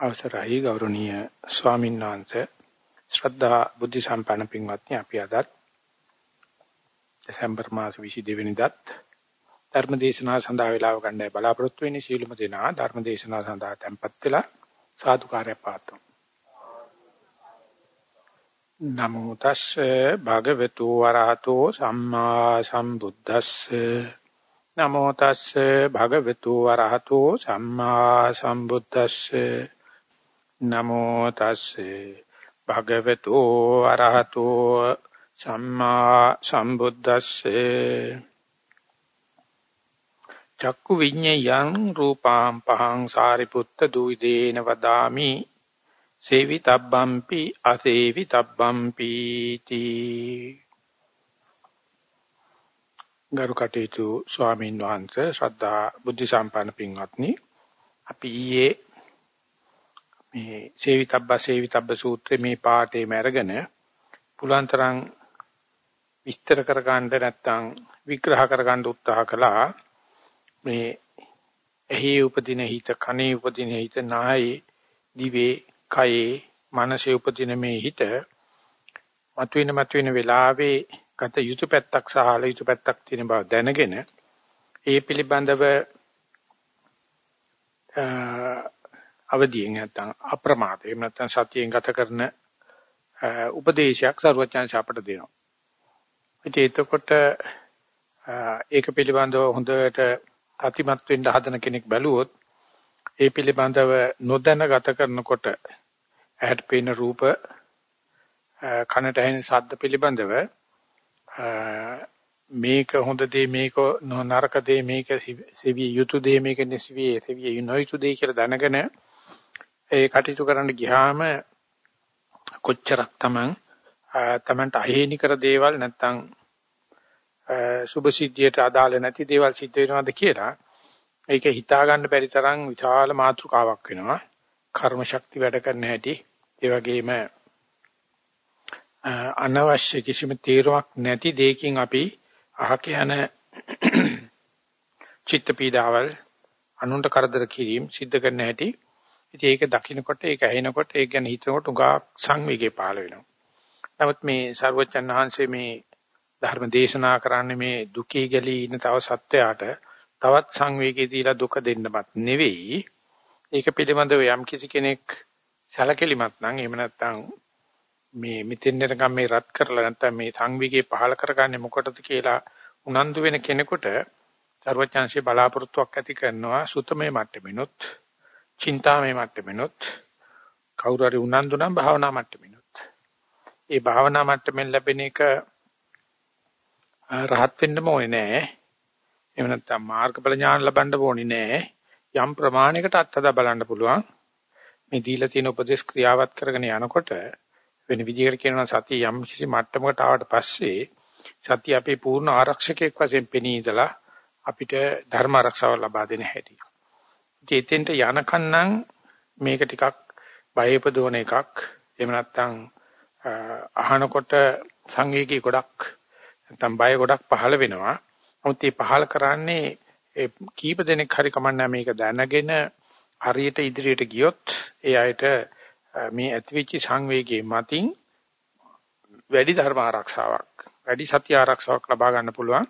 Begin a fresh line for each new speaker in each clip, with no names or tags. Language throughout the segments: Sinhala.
අවසරයි ගෞරවනීය ස්වාමීන් වහන්සේ ශ්‍රද්ධා බුද්ධ සම්පන්න පින්වත්නි අපි අදත් දෙසැම්බර් මාස 22 වෙනිදාත් ධර්ම දේශනාව සඳහා වේලාව ගන්නයි බලාපොරොත්තු වෙන්නේ. සීලුම දෙනා ධර්ම දේශනාව සඳහා tempත් වෙලා සාදුකාරය පාතුම් නමෝ තස්සේ භගවතු වරහතෝ සම්මා සම්බුද්දස්සේ. නමෝ තස්සේ භගවතු වරහතෝ සම්මා සම්බුද්දස්සේ. නමෝ තස්සේ. භගවතු අරහතෝ සම්මා සම්බුද්දස්සේ. චක්කු විඤ්ඤයං රූපාං පහං සාරිපුත්ත දුයිදේන වදාමි. සේවිතබ්බම්පි අසේවිතබ්බම්පි තී. ගරු කටයුතු ස්වාමීන් වහන්සේ ශ්‍රද්ධා බුද්ධ සම්පන්න පින්වත්නි අපි ඊයේ මේ සේවිතබ්බ සේවිතබ්බ සූත්‍රයේ මේ පාඩේම අරගෙන පුලන්තරං විස්තර කර ගන්න නැත්නම් විග්‍රහ කර ගන්න උත්සාහ කළා. මේ එහි උපදින හිත කනේ උපදින හිත නායි දිවේ කයේ මනසේ උපදින මේ හිත මතුවෙන මතුවෙන වෙලාවේ ගත යුතු පැත්තක් සහ හල යුතු පැත්තක් තියෙන බව දැනගෙන ඒ පිළිබඳව අවදියෙන් නැත්නම් අප්‍රමාදයෙන් එහෙම නැත්නම් සතියෙන් ගත කරන උපදේශයක් සරුවචාන්ස අපට දෙනවා. ඉතින් එතකොට ඒක පිළිබඳව හොඳට අතිමත් වෙන්න හදන කෙනෙක් බැලුවොත් ඒ පිළිබඳව නොදැන ගත කරනකොට ඇහැට පේන රූප කනට ඇහෙන ශබ්ද පිළිබඳව මේක හොඳ දේ මේක නරක දේ මේක සෙවිය යුතු දේ මේක නැසවිය සෙවිය නොයුතු දේ කියලා දැනගෙන ඒ කටයුතු කරන්න ගියාම කොච්චරක් Taman Tamanට අහේනි කර දේවල් නැත්තම් සුභ සිද්ධියට අදාළ නැති දේවල් සිද්ධ වෙනවද කියලා ඒක හිතා ගන්න බැරි තරම් විශාල මාතෘකාවක් වෙනවා. කර්ම ශක්ති වැඩ කරන හැටි. ඒ වගේම අනවශ්‍ය කිසිම තීරමක් නැති දෙයකින් අපි අහක යන චිත්ත පීඩාවල් අනුන්ට කරදර කිරීම සිද්ධ කරන හැටි ඉතින් ඒක දකින්නකොට ඒක ඇහෙනකොට ඒක ගැන හිතනකොට උගා සංවේගය පහළ වෙනවා. නමුත් මේ ਸਰවචන් වහන්සේ මේ ධර්ම දේශනා කරන්නේ මේ දුකී ගලී ඉන්න තව සත්වයාට තවත් සංවේගය දීලා දුක දෙන්නවත් නෙවෙයි. ඒක පිළිබඳව යම් කිසි කෙනෙක් සැලකිලිමත් නම් එහෙම නැත්නම් මේ මිතින්නකම් මේ රත් කරලා නැත්නම් මේ සංවේගය පහළ කරගන්නේ මොකටද කියලා උනන්දු වෙන කෙනෙකුට ਸਰවඥාන්සේ බලාපොරොත්තුවක් ඇති කරනවා සුතමේ මට්ටමිනුත් චින්තාමය මට්ටමිනුත් කවුරු හරි උනන්දු නම් භාවනා මට්ටමිනුත්. ඒ භාවනා මට්ටමින් ලැබෙන එක රහත් වෙන්නම ඕනේ නෑ. එහෙම නැත්නම් මාර්ගඵල ඥාන ලබන්න ඕනේ නෑ. යම් ප්‍රමාණයකට අත්හදා බලන්න පුළුවන්. මේ දීලා තියෙන උපදේශ ක්‍රියාවත් කරගෙන යනකොට වෙන විදිහකට කියනවා සතිය යම් කිසි මට්ටමකට ආවට පස්සේ සතිය අපේ පූර්ණ ආරක්ෂකයෙක් වශයෙන් පෙනී ඉඳලා අපිට ධර්ම ආරක්ෂාව ලබා දෙන හැටි. ජීතෙන්ට යනකන් නම් මේක ටිකක් බය උපදවන එකක්. එහෙම නැත්නම් අහනකොට සංවේගී ගොඩක් නැත්නම් බය ගොඩක් පහළ වෙනවා. නමුත් මේ පහළ කරන්නේ කීප දෙනෙක් හරි කමන්නේ මේක දැනගෙන හරියට ඉදිරියට ගියොත් ඒ අයට මේ ඇතිවෙච්ච සංවේගයේ මතින් වැඩි ධර්ම ආරක්ෂාවක් වැඩි සත්‍ය ආරක්ෂාවක් ලබා ගන්න පුළුවන්.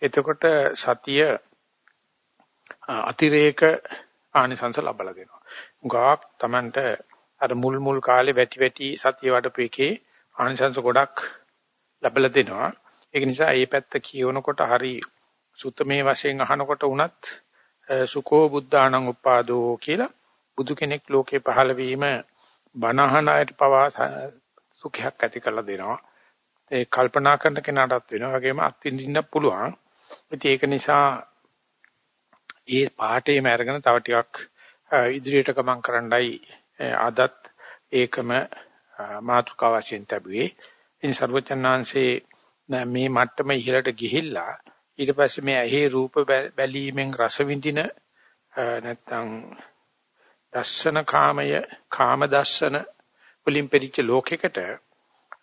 එතකොට සතිය අතිරේක ආනිසංස ලබලා දෙනවා. උගාක් Tamanට අර මුල් මුල් කාලේ වැටි වැටි සතිය වඩපු එකේ ආනිසංස ගොඩක් ලැබලා දෙනවා. ඒක නිසා මේ පැත්ත කියවනකොට හරි සුත්තමේ වශයෙන් අහනකොට උනත් සුකෝ බුද්ධාණං උපාදෝ කියලා බුදු කෙනෙක් ලෝකේ පහළ වීම බණහන අයට පවා සුඛයක් ඇති කරලා දෙනවා. ඒ කල්පනා කරන කෙනාටත් වෙනවා. වගේම අත්විඳින්න පුළුවන්. ඉතින් ඒක නිසා ඒ පාඩේම අරගෙන තව ටිකක් ඉදිරියට ගමන් කරන්නයි අදත් ඒකම මාතෘකාව වශයෙන් ලැබුවේ. ඉතින් සර්වචන්නාංශේ මේ මට්ටම ඉහළට ගිහිල්ලා ඊට පස්සේ මේ ඇහි රූප බැලීමෙන් රස විඳින නැත්තම් දස්සන කාමය කාම දස්සන වලින් පෙරිච්ච ලෝකයකට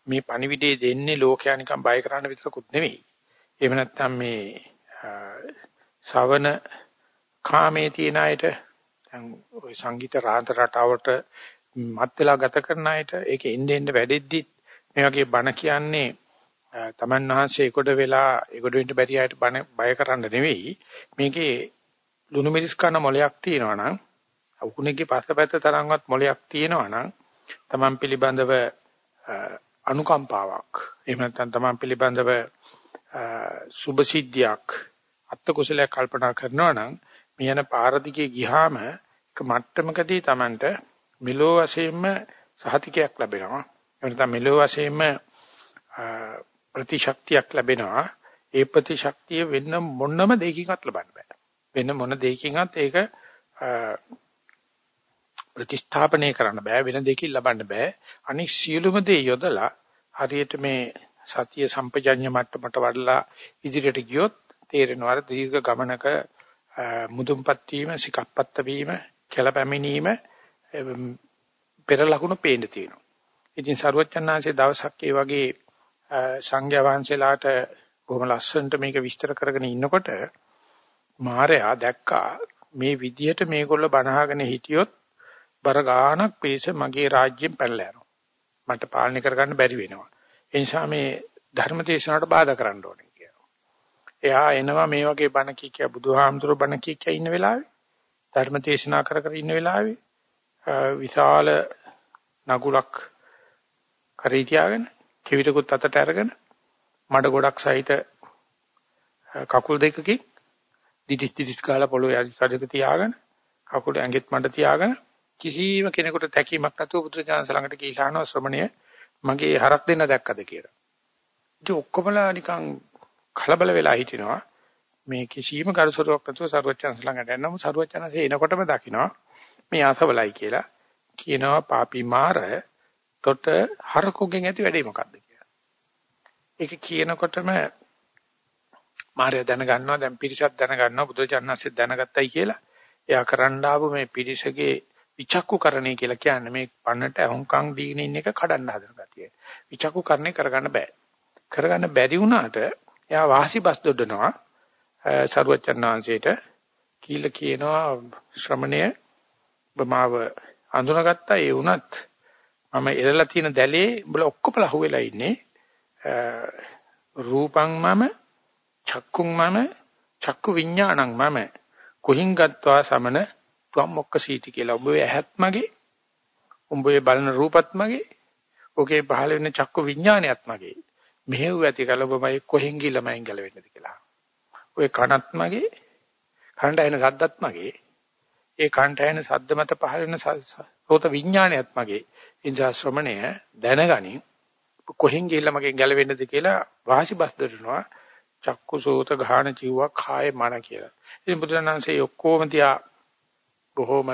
මේ පණිවිඩය දෙන්නේ ලෝකයා නිකන් බය කරන්න විතරකුත් නෙවෙයි. එහෙම නැත්තම් මේ ශවන කාමයේ තියෙන අයට දැන් ওই සංගීත රාග රටාවට මත් වෙලා ගත කරන අයට ඒක එන්නේ එන්නේ වැඩෙද්දි මේ වගේ බණ කියන්නේ තමන් වහන්සේ ඒකට වෙලා ඒකට වෙන්න බැරි අයට බණ බය කරන්න නෙවෙයි. මේකේ ලුණු මිරිස් කන මොලයක් තියෙනවා නම් උකුණේගේ පස්සපැත්ත තරම්වත් මොලයක් තියෙනවා නම් තමන් පිළිබඳව අනුකම්පාවක්. එහෙම නැත්නම් තමන් පිළිබඳව සුභසිද්ධියක් අත්ත කුසලයක් කල්පනා කරනවා නම් මියන පාරදිගේ ගියාම එක මට්ටමකදී Tamanට මෙලෝ වශයෙන්ම සහතිකයක් ලැබෙනවා. එහෙම නැත්නම් මෙලෝ වශයෙන්ම ප්‍රතිශක්තියක් ලැබෙනවා. ඒ ප්‍රතිශක්තිය වෙන මොනම දෙයකින්වත් ලබන්න බෑ. වෙන මොන දෙයකින්වත් ඒක ප්‍රතිස්ථාපනය කරන්න බෑ වෙන දෙයකින් ලබන්න බෑ. අනික් සියලුම දේ යොදලා හරියට මේ සතිය සම්පජඤ්ඤ මට්ටමට වඩලා ඉදිරියට ගියොත් තේරෙනවා දීර්ඝ ගමනක මුදුන්පත් වීම, සිකප්පත්ත වීම, කෙලපැමිනීම පෙර ලකුණු පේන්න තියෙනවා. ඉතින් සරුවචනාංශයේ දවසක් ඒ වගේ සංඝයා වහන්සේලාට බොහොම ලස්සනට මේක විස්තර කරගෙන ඉන්නකොට මාරයා දැක්කා මේ විදියට මේගොල්ලෝ බනහගෙන හිටියොත් බර ගානක් පිස මගේ රාජ්‍යයෙන් පැනලා යනවා. මට පාලනය කරගන්න බැරි වෙනවා. ඒ නිසා මේ ධර්ම දේශනාවට බාධා කරන්න ඕනේ කියනවා. එයා එනවා මේ වගේ බණ කී කිය බුදුහාමුදුරුවෝ බණ කී කිය ඉන්න වෙලාවේ. ධර්ම දේශනා කර කර ඉන්න වෙලාවේ. විශාල නගුලක් කරේ තියාගෙන කිවිතකුත් අතට අරගෙන මඩ ගොඩක් සහිත කකුල් දෙකකින් දිදිස් දිදිස් කාලා පොළොවේ අදිකඩක තියාගෙන කකුල ඇඟෙත් මඩ තියාගෙන කිසිම කෙනෙකුට තැකීමක් නැතුව පුත්‍රජානස ළඟට ගිහිලා අහනවා ශ්‍රමණය මගේ හරක් දෙන්න දැක්කද? කියලා. ඉතින් ඔක්කොමලා නිකන් කලබල වෙලා හිටිනවා. මේ කිසිම කරසරුවක් නැතුව සරුවචනස් ළඟට යනම සරුවචනසේ එනකොටම දකිනවා මේ අසවලයි කියලා කියනවා පාපි මාර කොට හරකුගෙන් ඇති වැඩේ මොකද්ද කියලා. ඒක කියනකොටම මාරය දැනගන්නවා දැන් පිරිසක් දැනගන්නවා බුදුචානන්සේ දැනගත්තයි කියලා. එයා කරන්න ආපු මේ පිරිසගේ විචක්කුකරණය කියලා කියන්නේ මේ පන්නට අහුම්කම් දීගෙන ඉන්න එක කඩන්න හදන ගතිය. විචක්කුකරණය කරගන්න බෑ. කරගන්න බැරි වුණාට එයා වාසි බස් දොඩනවා. සරුවචනාංශයට කියලා කියනවා ශ්‍රමණය බමාව අඳුනගත්තා ඒ වුණත් මම එළලා තියෙන දැලේ උඹලා ඔක්කොම ලහුවෙලා ඉන්නේ. රූපං මම චක්කුං මම චක්කු විඥානං මම. කුහින් ගත්වා සමන තුම් මොක්ක සීටි කියලා. උඹේ ඇහත් මගේ උඹේ බලන රූපත් මගේ ඔකේ පහළ වෙන චක්කු විඥානයත් මගේ. මෙහෙව් ඇති කලබමයි කොහෙන් ගිලමයින් ගැලවෙන්නද කියලා. ඔය කනත් මගේ කනට එන සද්දත් මගේ ඒ කනට එන සද්ද මත පහළ වෙන සෝත විඥානයත් මගේ. ඉන්ජා ශ්‍රමණය දැනගනින් කොහෙන් ගිහිල්ලා මගෙන් ගැලවෙන්නද කියලා වාසිබස් දරනවා. චක්කු සෝත ගාහන ජීව කාය මන කියලා. ඉතින් බුදුරණන්සේ ඔක්කොම තියා බොහොම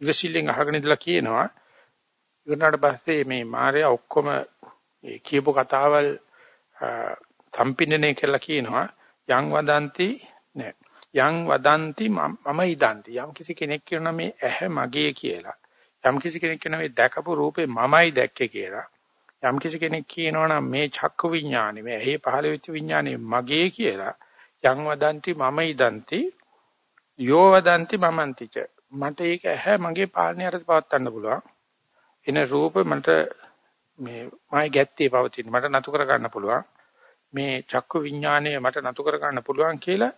ඉවසිල්ලෙන් අහගෙන ඉඳලා කියනවා. ඊට පස්සේ මේ මාර්යා ඔක්කොම ඒ කියපු කතාවල් සම්පින්නනේ කියලා කියනවා. යං වදන්ති නෑ. යං වදන්ති මම ඉදන්ති. යම් කිසි කෙනෙක් කියනවා මේ ඇහැ මගේ කියලා. යම් කිසි කෙනෙක් කියනවා මේ දැකපු රූපේ මමයි දැක්කේ කියලා. යම් කිසි කෙනෙක් කියනවා නම් මේ චක්ක විඥානෙ මේ ඇහි පහළ වෙච්ච විඥානෙ මගේ කියලා. යං වදන්ති මම ඉදන්ති. යෝ වදන්ති මමන්තිච. මට ඒක ඇහැ මගේ පාලනය අරද පවත්වන්න පුළුවන්. එන රූප මට මේ මායි ගැත්තේ පවතින මට නතු කර ගන්න පුළුවන් මේ චක්කු විඥානය මට නතු කර ගන්න පුළුවන් කියලා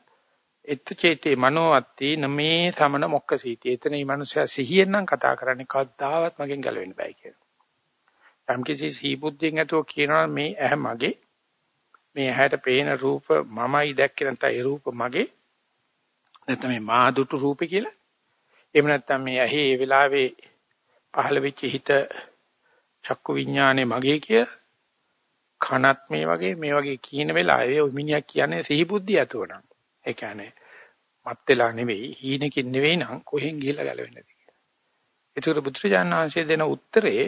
එත් චේතේ මනෝවත්ති නමේ සමන මොක්කසීති එතන මේ මනුස්සයා සිහියෙන් නම් කතා කරන්නේ කවදාවත් මගෙන් ගැලවෙන්න බෑ කියලා. යම් කිසි සීබුද්ධියෙන් ඇතුව කියනවා මේ ඇහැ මගේ මේ ඇහැට පේන රූප මමයි දැක්කේ නැත්නම් ඒ රූප මගේ නැත්නම් මේ මා දුටු රූපේ කියලා. එහෙම නැත්නම් මේ ඇහි ඒ වෙලාවේ පහළ වෙච්ච හිත චක්කු විඥානේ මගේ කියලා කනත් මේ වගේ මේ වගේ කියන වෙලාවේ ඔය මිනිහා කියන්නේ සිහි බුද්ධිය ඇතුවනම්. ඒ කියන්නේ මත් වෙලා නෙවෙයි හීනකින් නෙවෙයි නම් කොහෙන් ගිහිල්ලා ගැලවෙන්නද කියලා. ඒකට බුදුරජාණන් වහන්සේ දෙන උත්තරේ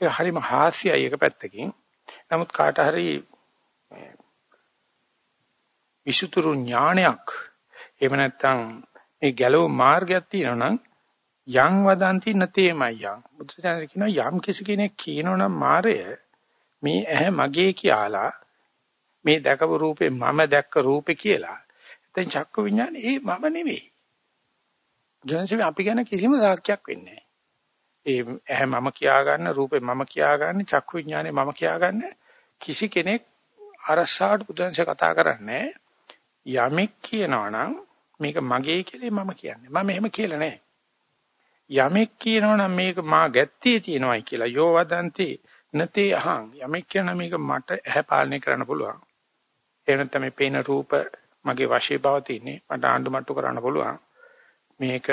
ඒක හරිම හාස්‍යයි එක පැත්තකින්. නමුත් කාට හරි විසුතුරු ඥානයක් එහෙම නැත්නම් මේ ගැලව මාර්ගයක් තියෙනවා නම් යං වදන්ති නතේමයි යං බුදුසසුන කියනවා යම් කිසි කෙනෙක් කියනවනම් මාරය මේ ඇහැ මගේ කියලා මේ දැකපු රූපේ මම දැක්ක රූපේ කියලා. එතෙන් චක්ක විඥානේ ඒ මම නෙවෙයි. බුදුන්සේ අපි ගැන කිසිම සාක්ෂියක් වෙන්නේ ඒ ඇහැ මම කියා ගන්න රූපේ මම කියා ගන්න චක්කු විඥානේ මම කියා ගන්න කිසි කෙනෙක් අරසාවට බුදුන්සේ කතා කරන්නේ යමෙක් කියනවා නම් මේක මගේ කියලා මම කියන්නේ. මම එහෙම කියලා නැහැ. යමෙක් කියනවා නම් මේක මා ගැත්තේ තියෙනවායි කියලා. යෝ වදන්ති නතේ අහං. යමෙක් කියන මේක මට ඇහැ පාලනය කරන්න පුළුවන්. එහෙම නැත්නම් මේ පේන රූප මගේ වශයේ බව තින්නේ මට ආණ්ඩු මට්ටු කරන්න පුළුවන්. මේක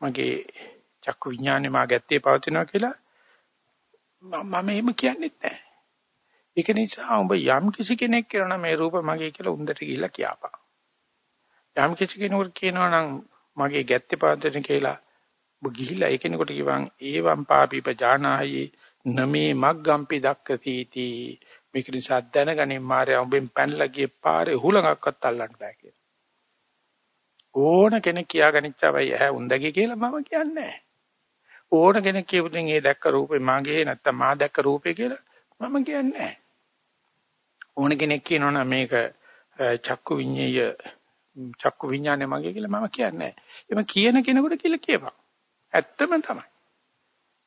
මගේ චක්කු විඥානේ මා ගැත්තේ පවතිනවා කියලා මම එහෙම කියන්නෙත් නැහැ. ඒක නිසා ඔබ යම් කිසි කෙනෙක් කියනවා මේ රූප මගේ කියලා උන්දට ගිහිල්ලා කියපන්. යම් කිසි කෙනෙකුට කියනවා නම් මගේ ගැත්තේ පවතින කියලා ඔබ ගිහිල්ලා ඒ කෙනෙකුට කිව්වන් ඒවම් පාපීප ජානාහි නමේ මග්ගම්පි දක්කතිති මේක නිසා දැනගනින් මාර්යා උඹෙන් පැනලා ගියේ පාරේ හුලඟක්වත් අල්ලන්න බෑ කියලා. ඕන කෙනෙක් කියාගනිච්චවයි ඇහැ උන්දගේ කියලා මම කියන්නේ ඕන කෙනෙක් කියපුදින් ඒ දැක්ක රූපේ මාගේ නැත්තම් මා දැක්ක රූපේ කියලා මම කියන්නේ ඕන කෙනෙක් කියනවනම් මේක චක්කු විඤ්ඤය චක්කු විඤ්ඤාණය මගේ කියලා මම කියන්නේ නැහැ. කියන කෙනෙකුට කියලා කියපන්. ඇත්තම තමයි.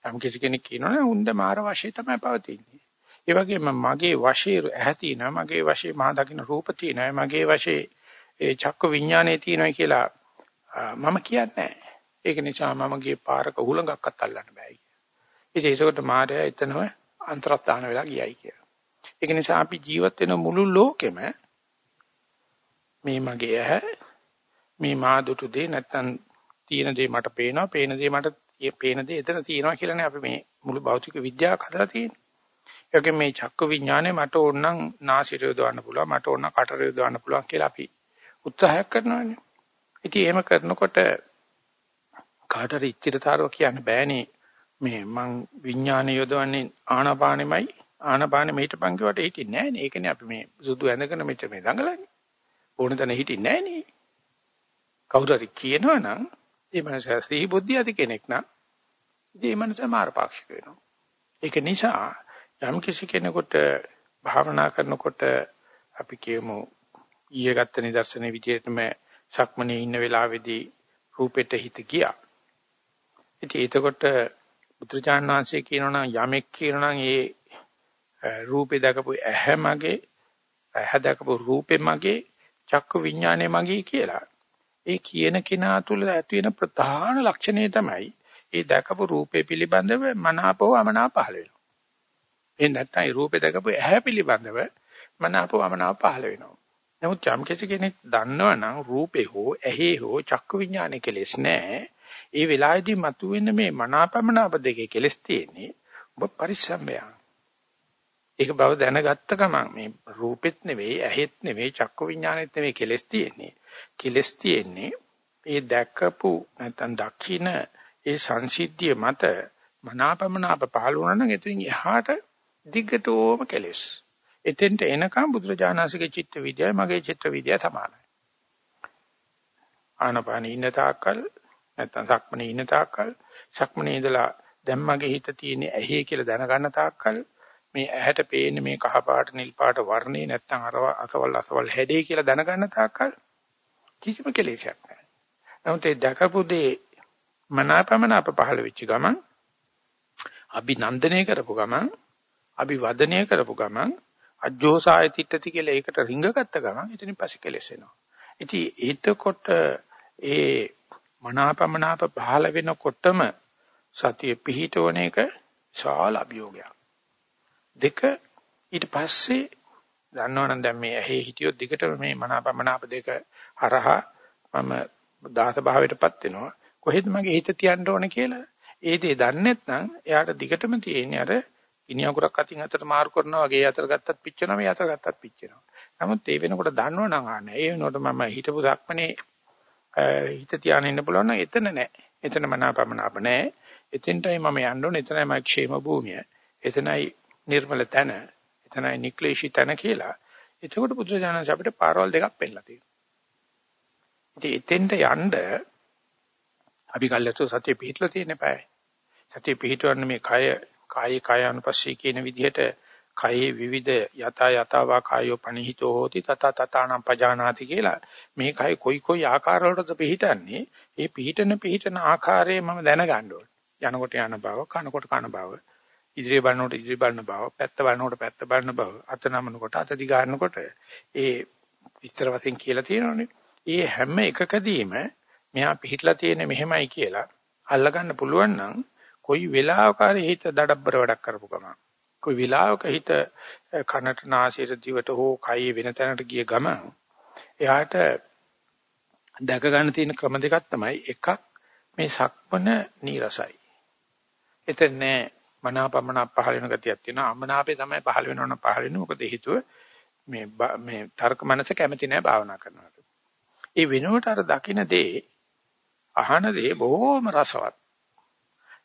යම් කිසි කෙනෙක් කියනවනේ උන්ද මාර වශයෙන් තමයි පවතින්නේ. ඒ වගේම මගේ වශයේ ඇහැ තියෙනවා මගේ වශයේ මා දකින්න රූප තියෙනවා මගේ වශයේ ඒ චක්ක විඥානයේ තියෙනවා කියලා මම කියන්නේ ඒක නිසා මම ගියේ පාරක උහුලඟක්වත් අල්ලන්න බෑ කිය. ඒකේකට මායя එතනම අන්තරස්ථාන වෙලා ගියයි කියලා. ඒක නිසා අපි ජීවත් වෙන මුළු ලෝකෙම මේ මගේ ඇහැ මේ මා දුටු දේ නැත්තම් තියෙන දේ මට පේනවා පේන දේ මට පේන දේ එතන තියෙනවා කියලානේ අපි මේ මුළු භෞතික විද්‍යාව හදලා තියෙන්නේ. ඒකෙන් මේ චක්ක විඥානේ මට ඕනනම් නාසිරය යොදවන්න පුළුවන් මට ඕන කටර යොදවන්න පුළුවන් කියලා අපි උත්සාහයක් කරනවානේ. ඉතින් එහෙම කරනකොට කාටර ඉච්ඡිතතාවව කියන්න බෑනේ මේ මං විඥානය යොදවන්නේ ආනාපානෙමයි ආනාපානෙ මෙහිටපන් කියවට හිටින්නේ නෑනේ. ඒකනේ අපි මේ සුදු ඇඳගෙන මෙච්චර මේ දඟලන්නේ. ඕන තැන හිටින්නේ නෑනේ. කවුරු හරි කියනවනම් ඒ මනස සිහි බුද්ධිය ඇති කෙනෙක් නම් ඉතින් ඒ මනස මාර්ගපාක්ෂික වෙනවා. ඒක නිසා යම් කිසි කෙනෙකුට භාවනා කරනකොට අපි කියමු ඊයේ ගත්ත නිදර්ශනේ විදිහටම සක්මනේ ඉන්න වෙලාවේදී රූපෙට හිත ගියා. ඉතින් එතකොට බුදුචාන් වහන්සේ කියනවා යමෙක් කියනවා ඒ රූපේ දැකපු ඇහැ මගේ ඇහැ දැකපු රූපේ මගේ චක්කු විඥානේ මගේ කියලා. ඒ කියන කෙනා තුළ ඇති වෙන ප්‍රධාන ලක්ෂණය තමයි ඒ දැකපු රූපේ පිළිබඳව මනාපව අමනාප පහළ වෙනවා. ඒ නැත්නම් ඒ රූපේ දැකපු ඇහැ පිළිබඳව මනාපව අමනාප පහළ වෙනවා. නමුත් යම් කෙනෙක් දන්නවනම් රූපේ හෝ ඇහි හෝ චක්කු විඥානේ කෙලෙස් නැහැ. ඒ වෙලාවේදී මතුවෙන මේ මනාපමනාප දෙකේ කෙලෙස් තියෙන්නේ ඔබ පරිස්සම්බයන්. ඒක බව දැනගත්ත ගමන් මේ රූපෙත් නෙවෙයි ඇහෙත් නෙවෙයි චක්කු විඥානෙත් නෙවෙයි කෙලෙස් තියෙන්නේ. කෙලෙස් තියෙන්නේ ඒ දැක්කපු නැත්නම් දකින්න ඒ සංසිද්ධිය මත මනාපමනාප පහළ වුණා නම් එතනින් එහාට දිගටම කෙලෙස්. එතෙන්ට එනකම් බුදුරජාණන්සේගේ චිත්ත විද්‍යාව මගේ චිත්ත විද්‍යාව සමානයි. ආනපාන ඉන්න තාක්කල් නැත්නම් සක්මනේ ඉන්න තාක්කල් සක්මනේ ඉඳලා දැන් මගේ හිත තියෙන්නේ ඇහි කියලා දැනගන්න තාක්කල් මේ ඇහැට පේන්නේ මේ කහ පාට නිල් පාට වර්ණේ නැත්නම් අර අසවල් අසවල් හැඩේ කියලා දැනගන්න තාක්කල් කිසිම කෙලෙසයක් නැහැ. නමුත් ඒ දැකපු දේ මනාපමනාප පහළ වෙච්ච ගමන් අභිනන්දනය කරපු ගමන් අභිවදනය කරපු ගමන් අජෝසාය තිට්ඨති කියලා ඒකට රිංගගත්ත ගමන් එතනින් පස්සේ කෙලස් වෙනවා. ඉතින් එතකොට ඒ මනාපමනාප පහළ වෙනකොටම සතිය පිහිටවන එක ශාල අභියෝගයක්. දෙක ඊට පස්සේ දන්නවනම් දැන් මේ ඇහි හිටියොත් දිගටම මේ මනාපමනාප දෙක හරහා මම දාස භාවයටපත් වෙනවා. කොහෙද මගේ හිත තියන්න ඕන කියලා ඒ දේ දන්නේ නැත්නම් එයාට දිගටම තියෙන්නේ අර ගිනි අඟුරක් අතින් අතට මාරු කරනවා වගේ අතර ගත්තත් පිච්චෙනවා මේ අතර ගත්තත් පිච්චෙනවා. නමුත් ඒ වෙනකොට දන්නවනම් ආන්නේ ඒ වෙනකොට මම හිතපු ධක්මනේ හිත තියාගෙන ඉන්න පුළුවන් නම් එතන නෑ. එතන මනාපමනාප නෑ. එතෙන්ටයි මම යන්න ඕනේ. එතනයි මගේ ക്ഷേම භූමිය. එතනයි නිර්මල තන. එතනයි නික්ලේශී තන කියලා. එතකොට බුදුරජාණන් අපිට පාරවල් දෙකක් පෙන්නලා තියෙනවා. ඉතින් එතෙන්ට යන්න අපි කල්ලාතු සතිය පිහිටලා තියෙන බෑ. සතිය පිහිටවන්න මේ කය කායේ කායानुපස්සී කියන විදිහට කයේ විවිධ යත යතවා කායෝ පනිහිතෝ හෝති තත තතානම් පජානාති කියලා මේ කය කොයි කොයි ආකාරවලටද පිහිටන්නේ? ඒ පිහිටන පිහිටන ආකාරය මම දැනගන්න ඕනේ. යනකොට යන බව කනකොට කන බව ඉදිරිය බලනකොට ඉදිරිය බලන බව පැත්ත බලනකොට පැත්ත බලන බව අත නමනකොට අත දිගානකොට ඒ විස්තර වශයෙන් කියලා තියෙනවානේ. ඒ හැම එකකදීම මෙහා පිහිටලා තියෙන්නේ මෙහෙමයි කියලා අල්ලගන්න පුළුවන් නම් කොයි වෙලාවකරි හිත දඩබ්බර වැඩක් කරපු ගමන්. කොයි වෙලාවක හිත කනට නාසයට දිවට හෝ කයේ වෙන තැනකට ගිය ගමන් එයාට දැක ගන්න තියෙන ක්‍රම දෙකක් තමයි එකක් මේ සක්මන නීරසයි. එතන මනාපමන පහල වෙන ගතියක් තියෙනවා. අමනාපේ තමයි පහල වෙනවනම් පහල වෙන්නේ. මොකද හේතුව මේ මේ තර්ක මනස කැමති නැහැ භාවනා කරනවට. ඒ වෙනුවට අර දකින්න දේ අහන දේ බොහොම රසවත්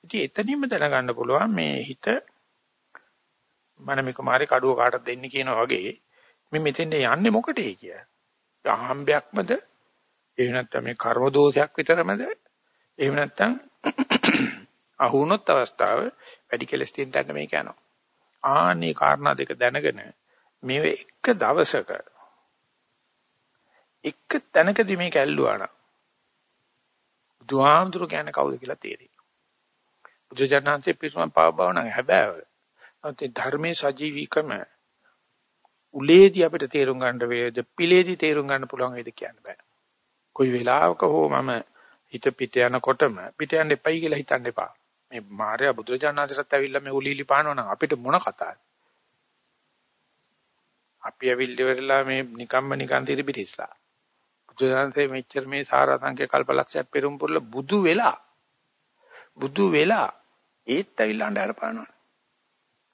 ඉතින් එතනින්ම දැනගන්න පුළුවන් මේ හිත මනමික මාරේ කඩුව කාටද දෙන්නේ කියනවා වගේ මේ මෙතෙන්ද යන්නේ මොකටේ කිය. අහම්බයක්මද? එහෙම නැත්නම් මේ කර්ම දෝෂයක් විතරමද? එහෙම නැත්නම් අහුනොත් අවස්ථාව වැඩි කෙලස් තියෙන තැනට මේක යනවා. ආන්නේ කාරණා දෙක දැනගෙන මේ එක දවසක එක තැනකදී මේක ඇල්ලුවා නම් බුදුහාමුදුරු කියන්නේ කවුද කියලා තේරෙයි. බුදුජානන්තේ පිරිසම පාව භාවනා හැබැයි නැත්නම් ධර්මයේ සජීවීකම උලේදී අපිට තේරුම් ගන්න වේද පිලේදී තේරුම් ගන්න පුළුවන් වේද කියන්න බෑ. කොයි වෙලාවක හෝ මම හිත පිට යනකොටම පිට යන්න එපයි කියලා හිතන්න එපා. මේ මාර්යා බුදුරජාණන්සේට ඇවිල්ලා මේ උලීලි පානවා නම් අපිට මොන කතාවද? අපි ඇවිල්ලා මේ නිකම්ම නිකන් තිරපිටිස්ලා. බුදුරජාණන්සේ මෙච්චර මේ සාරාංශක කල්පලක්ෂයක් පෙරම් පුරල බුදු වෙලා බුදු වෙලා ඒත් ඇවිල්ලා අnder පානවා.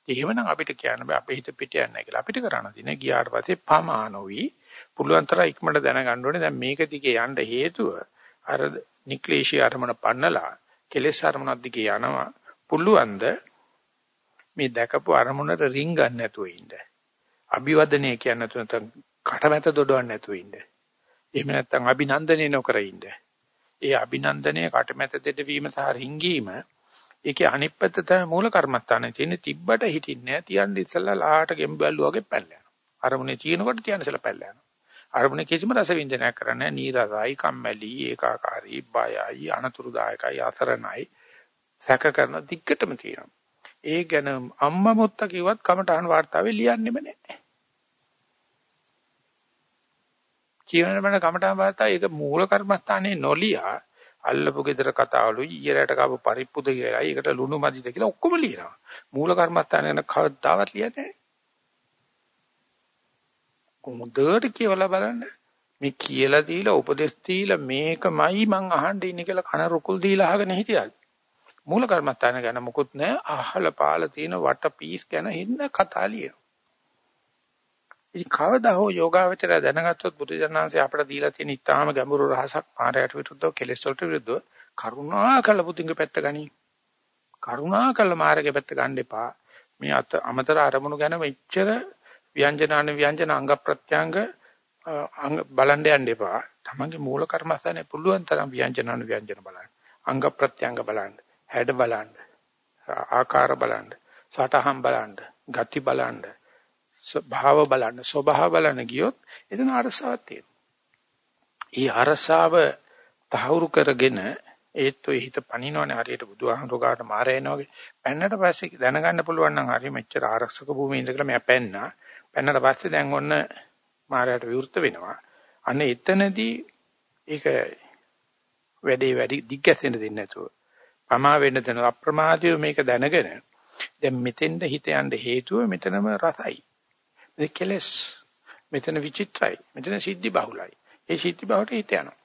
එහෙමනම් අපිට කියන්න බෑ අපේ හිත පිට යන්නේ කියලා. අපිට කරන්න තියෙන ගියාට පස්සේ පමානෝවි පුළුවන් තරම් ඉක්මනට දැනගන්න ඕනේ දැන් මේක දිගේ යන්න හේතුව අර නික්ලේශී අරමුණ පන්නලා කෙලෙස් අරමුණක් දිගේ යනවා පුළුවන්ද මේ දැකපු අරමුණට රින් ගන්න නැතුව ඉන්න. අභිවදනය කියන්නේ නැතුව නැත්නම් කටමැත දොඩවන්න නැතුව ඉන්න. එහෙම නැත්නම් අභිනන්දනය නොකර ඉන්න. ඒ අභිනන්දනය කටමැත දෙඩ වීම සහ රිංගීම ඒකේ අනිත් පැත්ත තමයි මූල කර්මස්ථානේ තියෙන්නේ තිබ්බට හිටින්නේ නැහැ. තියන්නේ ඉස්සලා ලාහට ගෙම්බැල්ලු වගේ පැල්ල යනවා. අරමුණේ තියෙනකොට තියන්න ඉස්සලා පැල්ල යනවා. අරමුණේ කිසිම රස වින්දනයක් කරන්නේ නීරසයි කම්මැලි ඒකාකාරී බයයි අනතුරුදායකයි අසරණයි සැක කරන දික්කටම තියෙනවා. ඒ ගැන අම්මා මුත්ත කිව්වත් කමටහන් වාර්තාවේ ලියන්නෙම නැහැ. කියවන බණ කමටහන් වාර්තාව ඒක මූල කර්මස්ථානේ නොලියා අල්ලපු gedara කතාවලු ඊයරට කව පරිප්පුද කියලා. ඒකට ලුණු මදිද කියලා ඔක්කොම ලියනවා. මූල කර්මස්ථාන ගැන කවදාවත් ලියන්නේ නැහැ. කොහොමදට කියලා බලන්න. මේ කියලා දීලා උපදෙස් දීලා මේකමයි මං අහන්න ඉන්නේ කියලා කන රුකුල් දීලා අහගෙන හිටියද? මූල කර්මස්ථාන ගැන මොකුත් නැහැ. අහල පාල තියෙන වට පීස් ගැන හින්න කතා ලියනවා. ඉතින් කවදා හෝ යෝගාවචරය දැනගත්තොත් බුදුජානනාංශය අපට දීලා තියෙන ඉතාම ගැඹුරු රහසක් මායයට විරුද්ධව කෙලෙස් වලට විරුද්ධව කරුණාකර පුදුංග පැත්ත ගනි. කරුණාකර මාර්ගයේ පැත්ත ගන්න එපා. මේ අත අමතර අරමුණු ගැන මෙච්චර ව්‍යංජනාන ව්‍යංජන අංග ප්‍රත්‍යංග අංග බලන්න යන්න එපා. තමන්ගේ මූල කර්මස්ථානේ පුළුවන් තරම් ව්‍යංජනාන ව්‍යංජන බලන්න. අංග ප්‍රත්‍යංග බලන්න. හැඩ බලන්න. ආකාර බලන්න. සටහන් බලන්න. ගති බලන්න. ස්වභාව බලන්න ස්වභාව බලන්න ගියොත් එතන අරසාවක් තියෙනවා. ඒ අරසාව තහවුරු කරගෙන ඒත් ඔය හිත පනිනවනේ හරියට බුදුහාමුදුරගාට මාරේනවා වගේ. පැන්නට පස්සේ දැනගන්න පුළුවන් නම් හරිය මෙච්චර ආරක්ෂක භූමියේ ඉඳලා මම පැන්නා. පැන්නට පස්සේ දැන් ඔන්න මාරයට විවෘත වෙනවා. අන්න එතනදී ඒක වැඩේ වැඩි දිග්ගැසෙන්න දෙන්නේ නැතුව පමා වෙන්න දෙන අප්‍රමාදීව මේක දැනගෙන දැන් මෙතෙන්ද හිත යන්න හේතුව මෙතනම රසයි. මේ කෙලස් මෙතන විචිත්‍රයි. මෙතන සිද්ධි බහුලයි. ඒ සිද්ධි බහුලට හිත යනවා.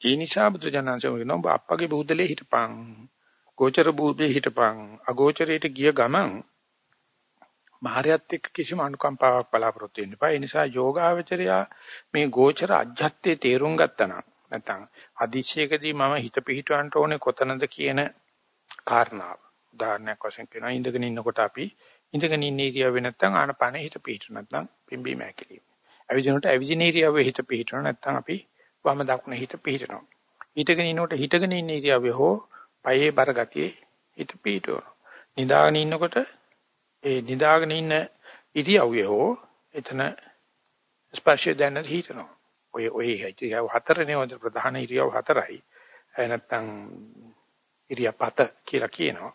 ඒ නිසා බුදුජානන්සේ කියනවා ඔබ අප්පගේ බුදලේ හිටපන්. ගෝචර බුදේ හිටපන්. අගෝචරයට ගිය ගමන් මහරයත් එක්ක කිසිම අනුකම්පාවක් බලාපොරොත්තු වෙන්න එපා. ඒ නිසා යෝගාවචරයා මේ ගෝචර අජ්ජත්තේ තේරුම් ගත්තා නම් නැත්නම් අදිශයකදී මම හිත පිහිටවන්න ඕනේ කොතනද කියන කාරණාව. උදාහරණයක් වශයෙන් කියනවා ඉඳගෙන ඉන්නකොට අපි ඉඳගෙන ඉන්න ඉරියව්වේ නැත්නම් ආනපන හිත පිහිටු නැත්නම් පිම්බීම හැකිලිම. ඇවිදිනකොට ඇවිදින ඉරියව්වේ හිත පිහිටු නැත්නම් අපි වම දකුණ හිත පිහිටනවා. හිටගෙන ඉන්නකොට හිටගෙන ඉන්න ඉරියව්වේ හෝ පයේ බර ගතියේ හිත පිහිටවනවා. නිදාගෙන ඉන්නකොට ඒ නිදාගෙන ඉන්න ඉරියව්වේ හෝ එතන ස්පර්ශය දැන හිතනවා. ඔය ඔය ඉරියව් හතරනේ ඔය ප්‍රධාන ඉරියව් හතරයි. නැත්තම් ඉරියපත කියලා කියනවා.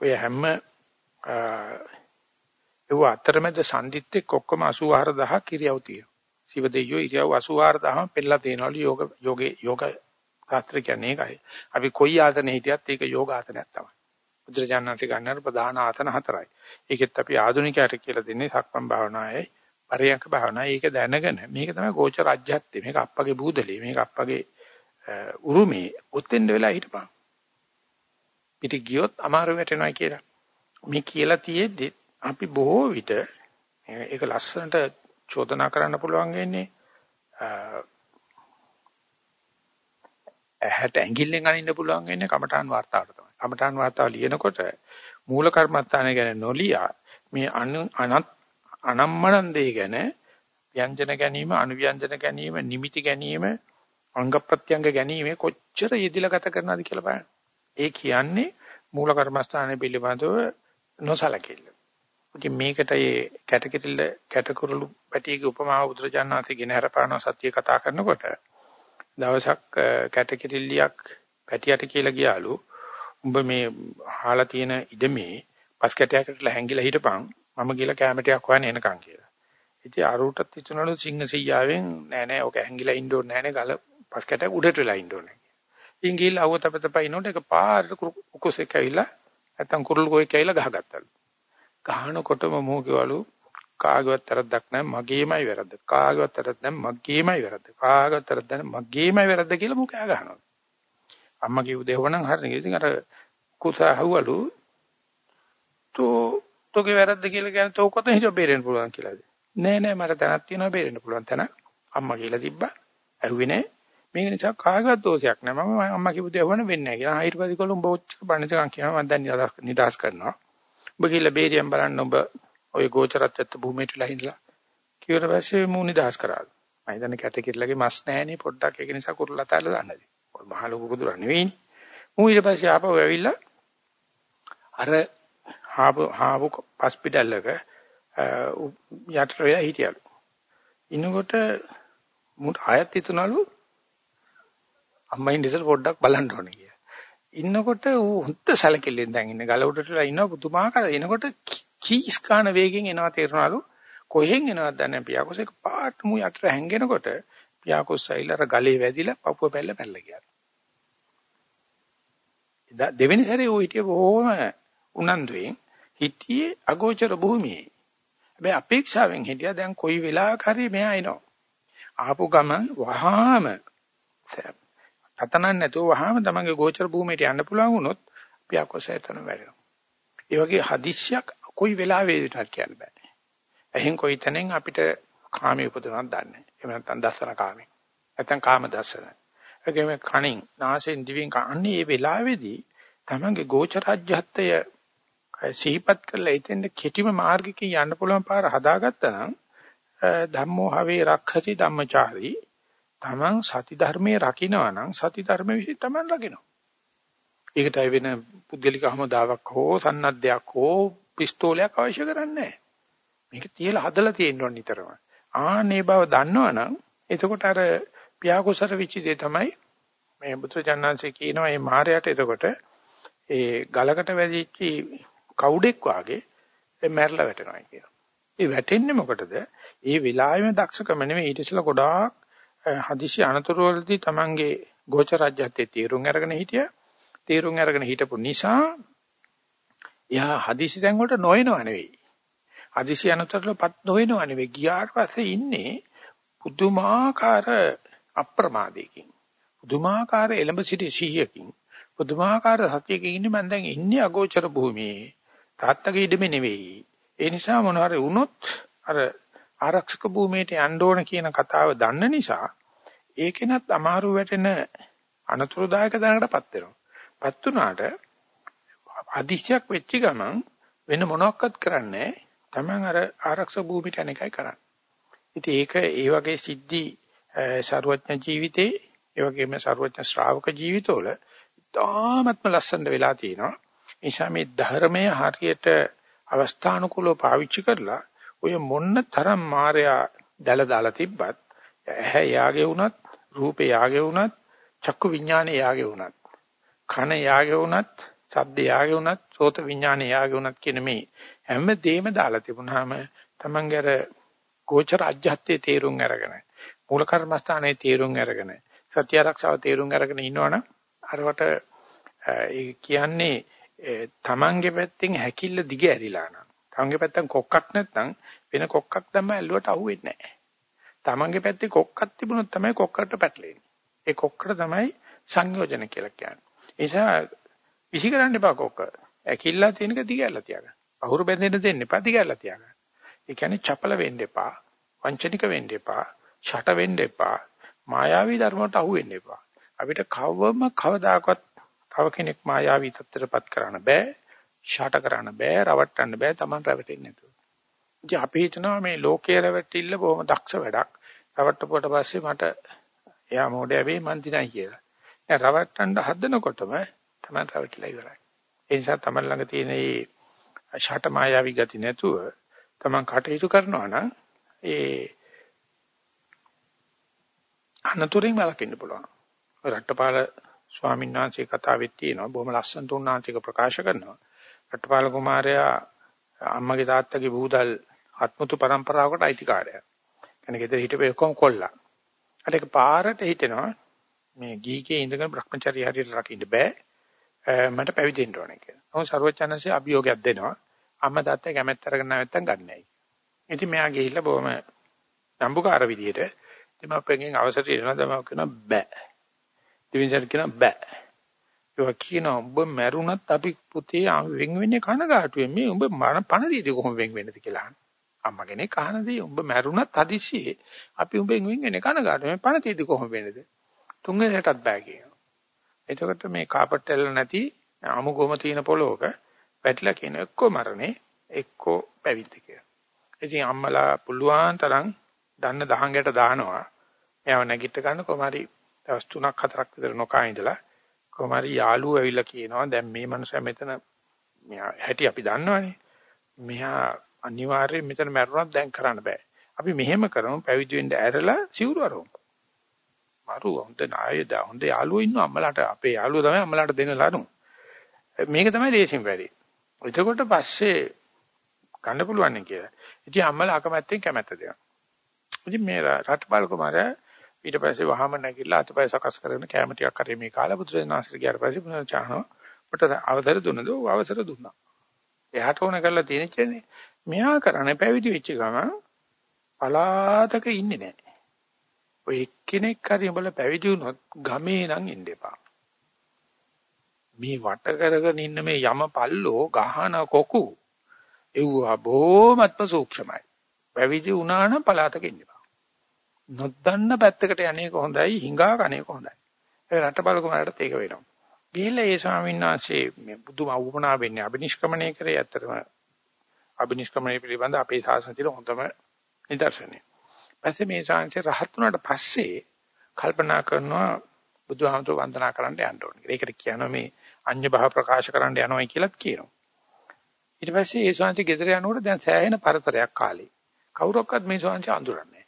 ඔය හැම ඒව අතරමැද සම්දිත්තෙක් ඔක්කොම 84000 ඉරියව් තියෙනවා. සිව දෙයියෝ ඉරියව් 84000ම පෙළලා තියෙනවලු යෝග යෝගේ යෝග ශාස්ත්‍ර කියන්නේ ඒකයි. අපි කොයි ආසනෙ හිටියත් ඒක යෝග ආසනයක් තමයි. බුදුරජාණන්සේ ගන්නාර ප්‍රධාන ආසන හතරයි. ඒකෙත් අපි ආධුනිකයට කියලා දෙන්නේ සක්මන් භාවනාවයි පරියන්ක භාවනාවයි. ඒක දැනගෙන මේක තමයි ගෝච රාජ්‍යත්වය. මේක අප්පගේ බූදලේ. මේක අප්පගේ උරුමේ ඔතෙන්ද වෙලා හිටපන්. පිට ගියොත් අමාරු වැටෙනවා කියලා. මේ කියලා තියෙද්දි අපි බොහෝ විට ඒක ලස්සනට චෝදනා කරන්න පුළුවන් වෙන්නේ ඇහැට ඇඟිල්ලෙන් අනින්න පුළුවන් වෙන්නේ කමඨාන් වාර්තාවට තමයි. කමඨාන් වාර්තාව ලියනකොට මූල කර්මත්තානේ ගැන නොලියා මේ අනත් අනම්මනන් දෙය ගැන ව්‍යංජන ගැනීම, අනුව්‍යංජන ගැනීම, නිමිති ගැනීම, අංග ප්‍රත්‍යංග ගැනීම කොච්චර යෙදිලා ගත කරනවද කියලා බලන්න. ඒ කියන්නේ මූල කර්මස්ථානයේ පිළිබඳව නොසලකිල්ල. ඉතින් මේකට මේ කැටකිරිල්ල කැටකුරුළු පැටියගේ උපමාව බුදුරජාණන්සේ ගෙන හරපාන සත්‍ය කතා කරනකොට දවසක් කැටකිරිල්ලියක් පැටියට කියලා ගියාලු උඹ මේ හාලා තියෙන ඉඩමේ පස් කැටයකටලා හැංගිලා හිටපන් මම ගිහලා කැමටයක් හොයන්න එනකන් කියලා. ඉතින් අරුටත් ඉතුරුනලු සිංහ සීයාවෙන් නෑ නෑ ඔක හැංගිලා ඉන්න ඕනේ නෑ නේ ගල පස් කැටයක් උඩට වෙලා ඉන්න ඕනේ. ඉතින් ගිහලා අවුව තපතපයි ඉන්නකොට ඒක පාරට කුකුසෙක් ඇවිල්ලා නැත්තම් කුරුළු ගොයෙක් ඇවිල්ලා ගහගත්තලු. ගහනකොටම මොකේවලු කාගේවත් තරද්දක් නැහැ මගේමයි වැරද්ද. කාගේවත් තරද්දක් නැහැ මගේමයි වැරද්ද. කාගේවත් තරද්දක් නැහැ මගේමයි වැරද්ද කියලා මොකෑ ගහනවා. අම්මා කිව්ව දේවනම් හරිනේ. ඉතින් අර කුසා හවලු තෝ තෝගේ වැරද්ද කියලා කියන්නේ තෝ කොතන හිටිය බේරෙන්න පුළුවන් කියලාද? නෑ නෑ මට තැනක් තියෙනවා බේරෙන්න පුළුවන් තැන. අම්මා කියලා තිබ්බා. ඇහුවේ නෑ. මේක නිසා කාගේවත් දෝෂයක් නෑ. මම අම්මා කිව්ව දේ වුණ වෙන්නේ නෑ කියලා. ඊට පස්සේ කොළඹ ඔච්චර බණිතකම් කියනවා මම දැන් නිදාස් කරනවා. ඔබ කියලා බේරියම් බලන්න ඔබ ওই ගෝචරත්වයට භූමියට ලහින්ලා කිව්වට පස්සේ මූ නිදහස් කරා. මම හිතන්නේ කැටකිරලගේ මස් නැහැනේ පොඩ්ඩක් ඒක නිසා කුරුල්ලා තාල දාන්නද. ඔය මහ ලොකු කුදුර නෙවෙයිනේ. මූ ඊට පස්සේ ආපහු ඇවිල්ලා අර හාබු හාබු හොස්පිටල් එක යට වෙලා හිටියලු. ඉන්නකොට මුට ආයත් හිටනලු අම්මා ඉඳලා පොඩ්ඩක් බලන්න ඕනේ කියලා. ඉන්නකොට ඌ හුත්ත සැලකිල්ලෙන් දැන් ඉන්නේ ගල උඩටලා ඉන්නවා පුදුමාකාර එනකොට කීස් කාන වේගෙන් එනවා තේරෙනවලු කොහෙන් එනවද දන්නේ පියාකොස් එක පාට මු යටට හැංගෙනකොට පියාකොස් සයිලර ගලේ වැදිලා පපුව පැල්ල පැල්ල ගියා. දෙවෙනි සැරේ ඌ හිටිය බොහොම උනන්දුවෙන් හිටියේ අගෝචර භූමියේ. හැබැයි අපේක්ෂාවෙන් හිටියා දැන් කොයි වෙලාවක හරි මෙහා එනවා. ආපු ගමන් වහාම තතනන් නැතුව වහාම තමන්ගේ ගෝචර භූමියට යන්න පුළුවන් වුණොත් පියාකොස් එතන වැඩෙනවා. ඒ වගේ හදිස්සියක් කොයි වෙලාවෙද කියන්න බෑ. එහෙන් කොයි තැනින් අපිට කාමයේ උපදවනවද දන්නේ නැහැ. එහෙම නැත්නම් දස්සන කාමේ. නැත්නම් කාම දස්සන. ඒකෙම කණින්, නාසයෙන්, දිවෙන් කන්නේ මේ වෙලාවේදී තමන්ගේ ගෝචරජ්‍යත්වය සිහිපත් කරලා එතෙන්ද කෙටිම මාර්ගිකේ යන්න පුළුවන් පාර හදාගත්තා නම් ධම්මෝ හවේ රක්ඛති ධම්මචාරී තමන් සති ධර්මයේ රකින්නවා නම් සති ධර්ම විශ්ේ තමන් රකින්නවා. ඒකටයි වෙන පුද්ගලික හමුදාවක් හෝ සන්නද්ධයක් හෝ පිස්තෝලයක් අවශ්‍ය කරන්නේ මේක තියලා හදලා තියෙන්න ඕන නිතරම. ආනේ බව දන්නවනම් එතකොට අර පියාකුසර විචිතේ තමයි මේ බුදුචානන්සේ කියනවා මේ මායයට එතකොට ඒ ගලකට වැදිච්ච කවුඩෙක් වාගේ මැරලා වැටෙනවා කියනවා. ඒ වැටෙන්නේ මොකටද? ඒ වෙලාවෙම දක්ෂකම නෙමෙයි ඊට ඉස්සෙල්ලා ගොඩාක් හදිසි අනතුරු වලදී Tamange ගෝචරජ්‍යත්තේ තීරුම් අරගෙන හිටිය. තීරුම් අරගෙන හිටපු නිසා එයා හදිසි තැන් වලට නොයනව නෙවෙයි. හදිසි අනතුරටපත් නොයනව නෙවෙයි. ගියාට පස්සේ ඉන්නේ පුදුමාකාර අප්‍රමාදයකින්. පුදුමාකාර එළඹ සිටි සිහියකින්. පුදුමාකාර සතියකින් ඉන්නේ මම දැන් ඉන්නේ අගෝචර භූමියේ. තාත්තගේ ඉඩමේ නෙවෙයි. ඒ නිසා මොනවාරි වුණොත් අර ආරක්ෂක භූමියට යන්න ඕන කියන කතාව දන්න නිසා ඒකෙනත් අමාරු වැටෙන අනතුරුදායක දැනකටපත් වෙනවා. පත් වුණාට අදිශයක් වෙච්ච ගමන් වෙන මොනවත් කරන්නේ තමන් අර ආරක්ෂක භූමිට යන එකයි කරන්නේ. ඉතින් ඒක ඒ වගේ සිද්ධි ਸਰුවඥ ජීවිතේ ඒ වගේම ਸਰුවඥ ශ්‍රාවක ජීවිතවල ඉතාමත්ම ලස්සනට වෙලා තිනවා. නිසා මේ ධර්මය හරියට අවස්ථානුකූලව පාවිච්චි කරලා ඔය මොන්න තරම් මායя දැල දාලා තිබ්බත් ඇහැ යාගේ වුණත් රූපේ යාගේ වුණත් චක්කු විඥානේ යාගේ වුණත් කන යාගේ වුණත් සද්ද යාගේ වුණත් සෝත විඥානේ යාගේ වුණත් කියන මේ හැම දෙයක්ම දාලා තිබුණාම තමන්ගේ අර ගෝචර අජ්ජත්තේ තේරුම් අරගෙන මූල කර්මස්ථානයේ තේරුම් අරගෙන සත්‍ය ආරක්ෂාව තේරුම් අරගෙන ඉන්නවනම් අරවට ඒ කියන්නේ තමන්ගේ පැත්තෙන් හැකිල්ල දිග ඇරිලා නම් තමන්ගේ පැත්තෙන් කොක්කක් නැත්නම් වෙන කොක්කක් තමයි ඇල්ලුවට අහුවෙන්නේ නැහැ. තමන්ගේ පැත්තේ කොක්කක් තිබුණොත් තමයි කොක්කට පැටලෙන්නේ. ඒ කොක්කට තමයි සංයෝජන කියලා කියන්නේ. ඒ නිසා විසි කරන්න එපා කොක්ක. ඇකිල්ලා තියෙනක දිගැල්ලා තියාගන්න. අහුරු බැඳෙන්න දෙන්න එපා දිගැල්ලා තියාගන්න. ඒ කියන්නේ චපල වෙන්න එපා. වංචනික වෙන්න එපා. ෂට වෙන්න එපා. මායාවී ධර්ම වලට අහු වෙන්න එපා. අපිට කවම කවදාකවත් තව කෙනෙක් මායාවී තත්ත්වයටපත් කරන්න බෑ. ෂට කරන්න බෑ, රවට්ටන්න බෑ, Taman රැවටෙන්නේ නැතුව. ඉතින් අපි හිතනවා මේ ලෝකයේ රැවටිල්ල බොහොම දක්ෂ වැඩක්. රවට්ටපුවට පස්සේ මට එයා මොඩේ වෙයි මන් දිනයි කියලා. දැන් රවට්ටන්න හදනකොටම Taman රැවටිලා ඉවරයි. ඒ නිසා Taman ළඟ තියෙන මේ ෂට මායාවී ගති නැතුව Taman කටයුතු කරනවා නම් ඒ අනතුරින් වළකින්න පුළුවන්. රට්ටපාල ස්වාමීන් වහන්සේ කතාවෙත් තියෙනවා බොහොම ලස්සනට උන්වහන්සේක ප්‍රකාශ කරනවා. රටපාල කුමාරයා අම්මගේ තාත්තගේ බූදල් අත්මුතු પરම්පරාවකට අයිතිකාරයා. කියන්නේ ගෙදර හිටපේ ඔක්කොම කොල්ලා. අර ඒක පාරට හිටිනවා මේ ගීකේ ඉඳගෙන Brahmacharya හරියට රකින්න බෑ. මට පැවිදෙන්න ඕනේ කියලා. මොහොත ਸਰවචනන්සේ අභියෝගයක් දෙනවා. අම්මා තාත්තා කැමැත්ත අරගෙන නැත්තම් ගන්නෑයි. ඉතින් මෙයා ගිහිල්ලා බොහොම නම්බුකාර විදියට දෙමාපියන්ගෙන් අවසර ඉල්ලනවා දෙමාපියන් කියනවා බෑ. දෙවියන් කියනවා බෑ. ඒවා කියනවා ඔබ මැරුණත් අපි පුතේ වෙන් වෙන්නේ කනගාටුවෙන් මේ ඔබ පණ දීදී කොහොම වෙන් වෙන්නද කියලා අහන. අම්මා කෙනෙක් අහනදී ඔබ මැරුණත් හදිස්සියේ අපි උඹෙන් වෙන් වෙන්නේ කනගාටුවෙන් පණ දීදී කොහොම වෙන්නද? තුන්වෙනිටත් බෑ කියනවා. එතකොට මේ කාපට්ටෙල් නැති අමු ගොම තියෙන පොලෝක වැටිලා කියන එක්කෝ මරණේ එක්කෝ පැවිද්ද කියලා. ඉතින් අම්මලා පුළුවන් තරම් දන්න දහංගට දානවා. එයාව නැගිට ගන්න කොමාරි දවස් 3ක් 4ක් විතර නොකා ඉඳලා කොමාරි යාළුවෝ ඇවිල්ලා කියනවා දැන් මේ මනුස්සයා මෙතන මෙයා හැටි අපි දන්නවනේ. මෙහා අනිවාර්යයෙන් මෙතන මැරුණත් දැන් කරන්න බෑ. අපි මෙහෙම කරමු පැවිදි වෙන්න ඇරලා සිවුරු අරමු. මරු හොඳ නායද හොඳ යාළුවෝ ඉන්නවා අම්මලාට අපේ යාළුවෝ තමයි අම්මලාට දෙන්න ලනු. මේක තමයි දේශින් වැඩි. එතකොට පස්සේ ගන්න පුළුවන් නේ කියලා. ඉතින් අම්මලා අකමැත්තෙන් කැමැත්ත දෙනවා. ඉතින් මේ රටපාල කුමාරයා ඊට පස්සේ වහම නැගිටලා අතපය සකස් කරගෙන කැම ටිකක් කරේ මේ කාලා බුදුරජාණන්සේ ගියාට පස්සේ පුනර්චාහන මට අවසර දුන්නද අවසර දුන්නා. එයාට ඕන කරලා තියෙනචනේ. මෙයා කරන්නේ පැවිදි වෙච්ච ගමන් පලාතක ඉන්නේ නැහැ. ඔය එක්කෙනෙක් හරි උඹලා පැවිදි වුණොත් ගමේ නම් ඉන්න එපා. මේ වට කරගෙන ඉන්න මේ යම පල්ලෝ ගහන කොකු එව්වා බොහොමත්ම සූක්ෂමයි. පැවිදි වුණා නම් පලාතක ඉන්න නොදන්න පැත්තකට යන්නේක හොඳයි හිඟා කණේක හොඳයි. ඒ රටබල කුමාරට ඒක වෙනවා. ගිහිල්ලා ඒ ස්වාමීන් වහන්සේ මේ බුදුම වුණා වෙන්නේ අබිනිෂ්ක්‍මණය කරේ ඇත්තටම අබිනිෂ්ක්‍මණය පිළිබඳ අපේ ශාසනය තියෙන හොඳම නිදර්ශනය. පස්සේ මේ ශාංශේ රහත් වුණාට පස්සේ කල්පනා කරනවා බුදුහාමතුරු වන්දනා කරන්න යන්න ඕනේ. ඒකට කියනවා මේ අඤ්ඤ භාව ප්‍රකාශ කරන්න යනවායි කියලාත් කියනවා. ඊට පස්සේ ඒ ශාංශේ ගෙදර යනකොට දැන් සෑහෙන පරතරයක් කාලේ. කවුරක්වත් මේ ශාංශය අඳුරන්නේ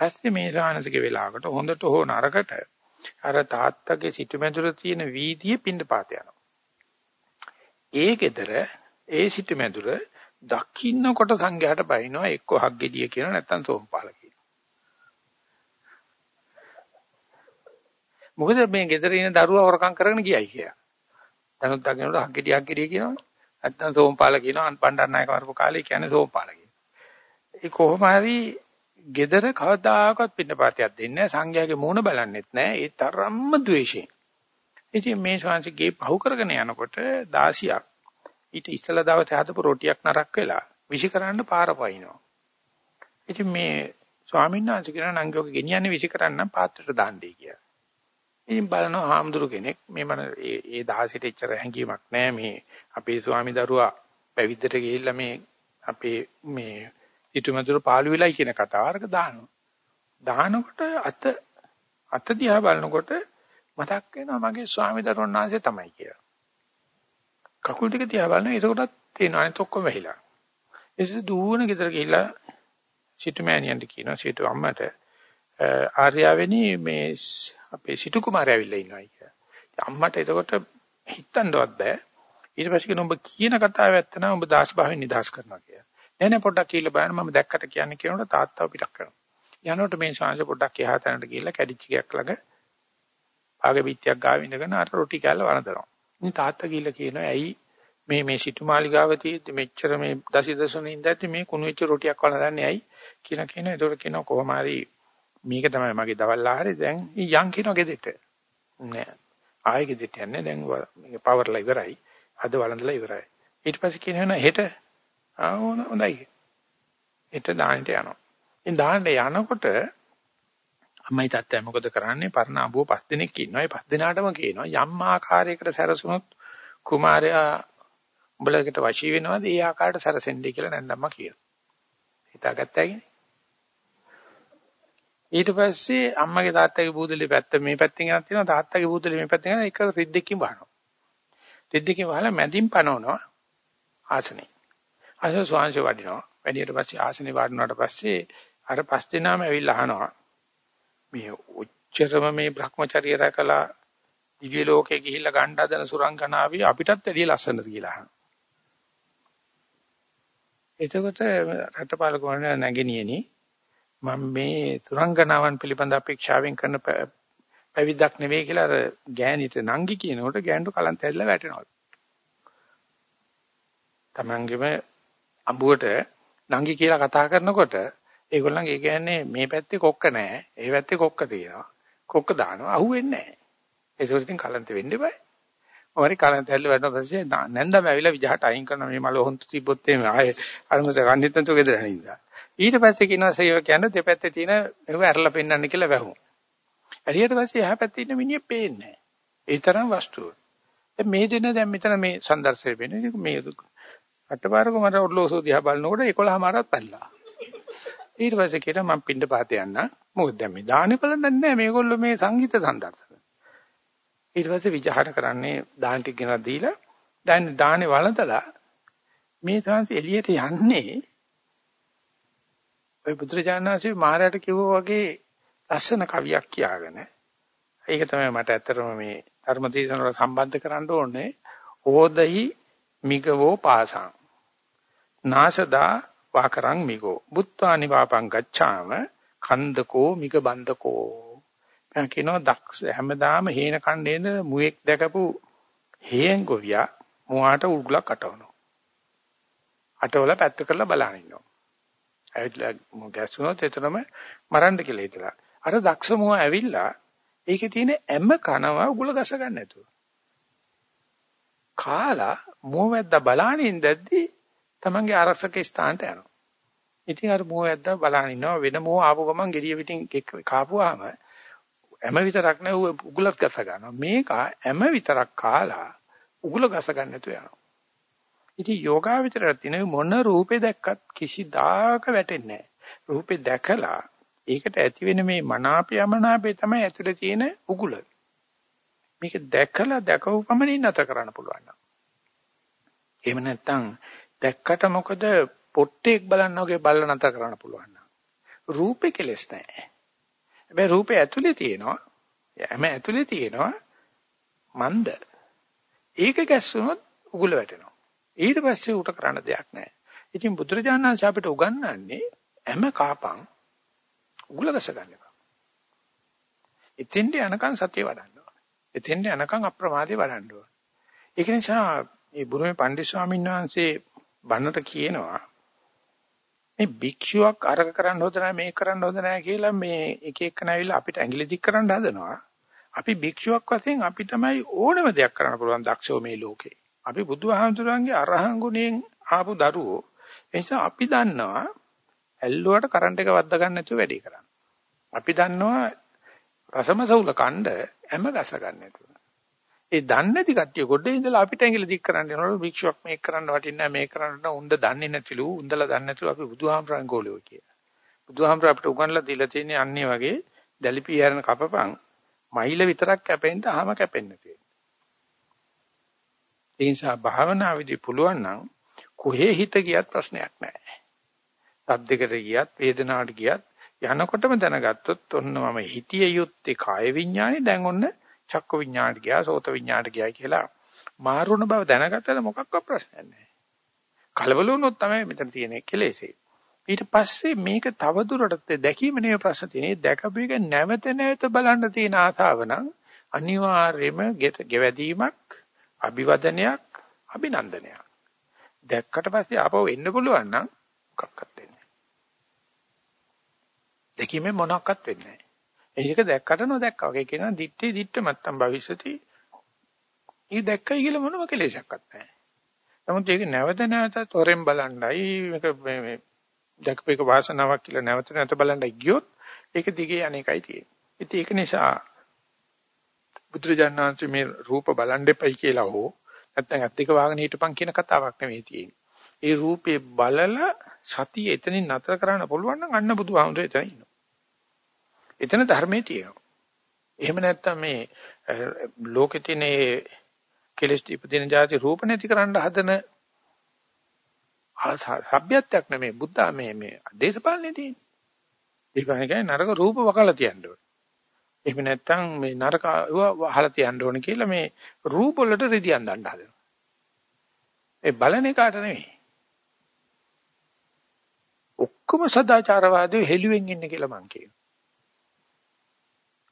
පස්සේ මේ සානසික වෙලාවකට හොඳට හෝ නරකට අර තාත්තගේ සිටුමැදුර තියෙන වීදියේ පින්නපාත යනවා. ඒ ගෙදර ඒ සිටුමැදුර දකින්නකොට සංඝයාට බයිනවා එක්ක හග්ගෙඩිය කියන නැත්නම් සෝම්පාල කියන. මොකද මේ ගෙදර ඉන්න දරුවා වරකම් කරගෙන ගියයි කියලා. දැනුත් දකින්නකොට හග්ගෙඩිය හග්ගෙඩිය කියනවා. නැත්නම් සෝම්පාල කියනවා අන් පණ්ඩාරනායක වරපු කාලේ කියන්නේ සෝම්පාල කියන. ඒ කොහොම හරි gedara කවදාකවත් පින්නපාතයක් දෙන්නේ නැහැ. සංඝයාගේ මූණ බලන්නෙත් නැහැ. ඒ තරම්ම ද්වේෂයෙන්. ඉතින් මේ ශාංශගේ පහු කරගෙන යනකොට 16ක් ඊට ඉස්සලා දවසේ හදපු රොටියක් නරක් වෙලා විසි කරන්න පාර පයින්නවා. ඉතින් මේ ස්වාමීන් වහන්සේ කියන නංගියෝක ගෙනියන්නේ විසි කරන්න පාත්‍රයට දාන්නයි කියලා. ඉතින් බලනවා හාමුදුරු කෙනෙක් මේ මන ඒ 16ට එච්චර හැංගීමක් නැහැ. මේ අපේ ස්වාමි දරුවා පැවිද්දට ගිහිල්ලා මේ අපේ මේ ඊටමතුරු පාළු වෙලයි කියන කතාව අරක දානවා. දානකොට අත අත දිහා බලනකොට මතක් වෙනවා මගේ ස්වාමි දරුවන් වහන්සේ තමයි කියලා. කකුල් ටික දිහා බලනවා ඒකටත් තියෙනවා අනිත ඔක්කොම වැහිලා. ඒසු දුවන ගෙදර ගිහිල්ලා සිටු මෑණියන්ට කියනවා සිටු අම්මට ආර්යාවෙනි මේ අපේ සිටු කුමාරයා ඇවිල්ලා ඉන්නවා කියලා. අම්මට එතකොට හිතන්නවත් බෑ. ඊට පස්සේ කියන ඔබ කියන කතාව ඇත්ත නම් ඔබ දාස් භාවයෙන් නිදහස් කරනවා කියලා. නෑ නෑ පොඩ්ඩක් කියලා බලන්න මම දැක්කට කියන්නේ කියනකොට තාත්තව පිටක් කරනවා. යනකොට මේ ශාංශ පොඩ්ඩක් එහා තැනට ගිහිල්ලා කැඩිච්ච ගයක් ළඟ ආගේ පිටියක් ගාව ඉඳගෙන අර රොටි කෑල්ල වරදනවා. ඉතින් තාත්තා ගිහිල්ලා කියනවා ඇයි මේ මේ සිටුමාලිගාව තියෙද්දි මෙච්චර මේ දසිදසුනේ ඉඳද්දි මේ කුණු වෙච්ච රොටියක් වළඳන්නේ ඇයි කියලා කියනවා. ඒතකොට කියනවා කොහොම හරි මේක තමයි මගේ දවල් ආහාරය දැන් යන් කියනවා ගෙදෙට. නෑ. ආයෙ ගෙදෙට යන්නේ දැන් මේක පවර්ලා ඉවරයි. අද වළඳලා ඉවරයි. ඊට පස්සේ කියනවා හෙට ආ හොඳයි. හෙට දාන්නට යනවා. ඉතින් දාන්න යනකොට අම්මයි තාත්තයි මොකද කරන්නේ? පරණ අඹුව පස් දෙනෙක් ඉන්නවා. ඒ පස් දෙනාටම කියනවා යම් ආකාරයකට සැරසුනොත් කුමාරයා උඹලකට වශී වෙනවද? ඒ ආකාරයට සැරසෙන්නේ කියලා නැන්දම්ම කියනවා. හිතාගත්තාගෙන. ඊට පස්සේ අම්මගේ තාත්තගේ බූදලේ පැත්ත මේ පැත්තෙන් යනවා තියෙනවා තාත්තගේ බූදලේ මේ පැත්තෙන් යනවා එක රිද්දකින් වහනවා. රිද්දකින් වහලා මැදින් පනවනවා ආසනේ. ආසන ස්වාංශ වඩිනවා. වැඩියට පස්සේ ආසනේ වඩුණාට පස්සේ අර පස් දෙනාම ඇවිල්ලා අහනවා මේ උච්චරම මේ Brahmacharya රැකලා දිව්‍ය ලෝකේ ගිහිල්ලා ගන්න හදන සුරංගනාවේ අපිටත් වැඩිය ලස්සනද කියලා අහනවා. එතකොට රටපාලක වුණා නැගිනියනි මම මේ සුරංගනාවන් පිළිබඳ අපේක්ෂාවෙන් කරන පැවිද්දක් නෙවෙයි කියලා අර ගෑණිට නංගි කියනකොට ගෑනට කලන්ත ඇදලා වැටෙනවා. Tamangema අඹුවට නංගි කියලා කතා කරනකොට ඒගොල්ලන්ගේ කියන්නේ මේ පැත්තේ කොක්ක නැහැ. ඒ පැත්තේ කොක්ක තියෙනවා. කොක්ක දානවා අහුවෙන්නේ නැහැ. ඒක ඉතින් කලන්ත වෙන්න eBay. ඔරි කලන්ත හැල්ල වැඩන පස්සේ නැන්දම ඇවිල්ලා විජහට අයින් කරන මේ මල හොන්තු තිබ්බොත් එමේ ආයේ අරමුස ගන්නිත්තන් තෝ ගෙදර හනින්දා. ඊට පස්සේ කියනවා සේව කියන්නේ දෙපැත්තේ තියෙන ඒව ඇරලා පෙන්වන්න කියලා වැහුම්. ඇරියට පස්සේ එහා පැත්තේ ඉන්න මිනිහ පේන්නේ නැහැ. ඒ තරම් වස්තුව. දැන් මේ දෙන දැන් මෙතන මේ සන්දර්ශය වෙන්නේ මේ අටපාරක මට ඔර්ලෝසෝ දිහා බලනකොට 11 මාරක් පැනලා. ඊට පස්සේ කියනවා මම පින්න පාත යන්න. මොකද දැන් මේ දාහනේ බලන්නේ නැහැ මේගොල්ලෝ මේ සංගීත සම්දර්ශන. ඊට පස්සේ විජහට කරන්නේ දාන ටික ගෙනලා දීලා දැන් දාහනේ වළඳලා මේ සංසි එළියට යන්නේ ඔය පුත්‍රජානනාංශේ මහරයට කිව්වා වගේ ලස්සන කවියක් කියාගෙන ඒක තමයි මට ඇත්තටම මේ ධර්මදේශන වල සම්බන්ධ කරන්න ඕනේ ඕදයි මිගවෝ පාසං නාසදා වාකරං මිගෝ. බුත්වා නිවාපං ගච්ඡාම කන්දකෝ මිග බන්දකෝ. මම කියනවා දක්ෂ හැමදාම හේන කණ්ඩේන මුවෙක් දැකපු හේන් ගොවියා මුවාට උගලක් අටවනවා. අටවල පැත්ත කරලා බලන ඉන්නවා. ඇවිල්ලා ගැස්සුනොත් එතරම් මරන්න කියලා හිතලා. අර දක්ෂ මුව ඇවිල්ලා ඒකේ තියෙන හැම කනවා උගල ගස ගන්න නැතුව. කාලා මුව වැද්ද බලාගෙන ඉඳද්දි තමන්ගේ ආරක්ෂක ස්ථානට යනවා. ඉතින් අර මොහ ඇද්දා බලන ඉන්නවා වෙන මොහ ආපු ගමන් gediya පිටින් කාපුවාම හැම විතරක් නෑ උගුලත් ගස ගන්නවා. මේක හැම විතරක් කාලා උගුල ගස ගන්න නැතුව යනවා. ඉතින් යෝගාවචරයට තියෙන මොන රූපේ දැක්කත් කිසිදාක වැටෙන්නේ නෑ. රූපේ දැකලා ඒකට ඇති වෙන මේ මනාපයමනාපේ තමයි ඇතුලේ තියෙන උගුල. මේක දැකලා දැකව පමණින් නැතර කරන්න පුළුවන්. එහෙම නැත්නම් දැක්කට මොකද පොට්ටෙක් බලන්න වගේ බල්ල නැතර කරන්න පුළුවන්. රූපේ කෙලස් නැහැ. හැබැයි රූපේ ඇතුලේ තියෙනවා හැම ඇතුලේ තියෙනවා මන්ද. ඒක ගැස්සුනොත් උගුල වැටෙනවා. ඊට පස්සේ උට කරන්න දෙයක් නැහැ. ඉතින් බුදුරජාණන් වහන්සේ අපිට උගන්වන්නේ හැම කාපං උගුල ගස ගන්න එක. එතෙන්ට යනකම් සතිය වඩන්න ඕන. එතෙන්ට යනකම් අප්‍රමාදේ වඩන්න ඕන. ඒක නිසා මේ බුරුමේ පණ්ඩිත ස්වාමීන් වහන්සේ බන්නට කියනවා මේ භික්ෂුවක් අරක කරන්න හොඳ නැහැ මේක කරන්න හොඳ නැහැ කියලා මේ එක එක නැවිලා අපිට ඇඟිලි දික් කරන්න හදනවා. අපි භික්ෂුවක් වශයෙන් අපි තමයි ඕනම දෙයක් කරන්න පුළුවන් දක්ෂෝ මේ ලෝකේ. අපි බුදුහාමුදුරන්ගේ අරහන් ගුණයෙන් ආපු දරුවෝ. ඒ නිසා අපි දන්නවා ඇල්ලුවට කරන්ට් එක වද්දා ගන්න නැතුව වැඩේ කරන්න. අපි දන්නවා රසමසවුල කණ්ඩ හැම ගස ගන්න නැතුව. ඒ දන්නේ නැති කට්ටිය ගොඩේ ඉඳලා අපිට ඇඟිලි දික් කරන්න යනවලු භික්ෂුවක් මේක කරන්න වටින්නේ නැහැ මේක කරන්න උන්ද දන්නේ නැතිලු උන්දලා දන්නේ නැතිලු අපි බුදුහාමරන් ගෝලියෝ කියලා. බුදුහාමර අපිට උගන්ලා දීලා තියෙන්නේ අන්නේ වගේ දැලිපි හැරෙන කපපන් මයිල විතරක් කැපෙන්න ආම කැපෙන්න තියෙනවා. ඒ නිසා භාවනා විදි පුළුවන් නම් කොහේ හිත ගියත් ප්‍රශ්නයක් නැහැ. සද්දයකට ගියත් වේදනාවට ගියත් යනකොටම දැනගත්තොත් ඔන්න මම හිතිය යුත්තේ කාය විඥානේ දැන් ඔන්න චක්ක විඥානට ගියා සෝත විඥානට ගියා කියලා මාරුණ බව දැනගත්තම මොකක්වත් ප්‍රශ්නයක් නැහැ. කලබල වුණොත් තමයි මෙතන තියෙන කෙලෙසේ. ඊට පස්සේ මේක තවදුරටත් දැකීම නෙවෙයි ප්‍රශ්න තියෙන්නේ දැකපු එක නැවත නැවත බලන්න තියෙන ආතාව නම් අනිවාර්යයෙන්ම ගෙවැදීමක් අභිවදනයක් අභිනන්දනයක් දැක්කට පස්සේ ආපහු එන්න පුළුවන් නම් මොකක්වත් වෙන්නේ නැහැ. දැකීමෙන් මොනක්වත් වෙන්නේ නැහැ. ඒක දැක්කට නොදැක්කා වගේ කියනවා දිත්තේ දිත්ත මත්තම් භවිෂති. ඊ දැක්කයි කියලා මොනම කෙලෙසක්වත් නැහැ. නමුත් ඒක නැවත නැවතත් හොරෙන් බලන්නයි මේක මේ දැකපේක වාසනාවක් කියලා නැවත නැවත බලන්නයි ගියොත් ඒක දිගේ අනේකයි තියෙන්නේ. ඉතින් ඒක නිසා බුදුරජාණන් වහන්සේ මේ රූප බලන් දෙපයි කියලා හෝ නැත්නම් අත් දෙක වාගෙන හිටපන් කියන කතාවක් නෙවෙයි තියෙන්නේ. ඒ රූපේ බලලා සතිය එතනින් නතර කරන්න පුළුවන් නම් අන්න බුදුහාමුදුරේ එතන ඉන්නවා. එතන ධර්මයේ තියෙනවා. එහෙම නැත්තම් මේ ලෝකෙ තියෙන ඒ කෙලෙස් ඉපදින જાති රූප නැති කරන්න හදන සભ્યත්වයක් නෙමෙයි බුද්ධ මේ මේ දේශපාලනේ තියෙන්නේ. දේශපාලනේ කියන්නේ නරක රූප වකලා තියන්න ඕනේ. එහෙම නැත්තම් මේ නරක වහලා තියන්න ඕනේ කියලා මේ රූප වලට රිදියන් දාන්න හදනවා. ඒ බලන එකට නෙමෙයි. ඔක්කොම සදාචාරවාදීව හෙළුවෙන් ඉන්නේ කියලා මං කියනවා.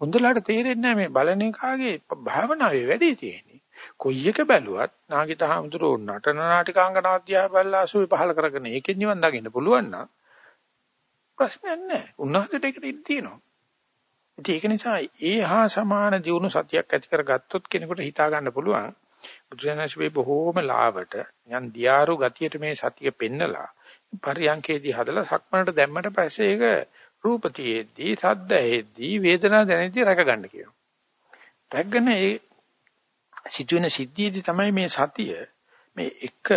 හොඳලාට තේරෙන්නේ නැහැ මේ බලන එකාගේ භාවනාවේ වැඩි තියෙන්නේ. කොයි එක බැලුවත් නාගිත හාමුදුරුවෝ නටන නාටිකාංගනාවක් දිහා බලලා අසුවේ පහල කරගෙන ඒකෙන් නිවන් දකින්න පුළුවන් නම් ප්‍රශ්නයක් නැහැ. උන්වහන්සේට ඒකට ඉඩ තියෙනවා. ඉතින් ඒක නිසා ඒ හා සමාන දියුණු සතියක් ඇති කරගත්තොත් කෙනෙකුට හිතා ගන්න පුළුවන් බුදුසෙනස්වේ බොහෝම ලාවට යන් දියාරු ගතියට මේ සතිය පෙන්නලා පරියන්කේදී හදලා සක්මනට දැම්මට පස්සේ ඒක රූපතියෙද්දී සද්දයෙද්දී වේදනාව දැනෙද්දී රැක ගන්න කියනවා. රැකගෙන ඒ සිදුවෙන සිද්ධියේදී තමයි මේ සතිය මේ එක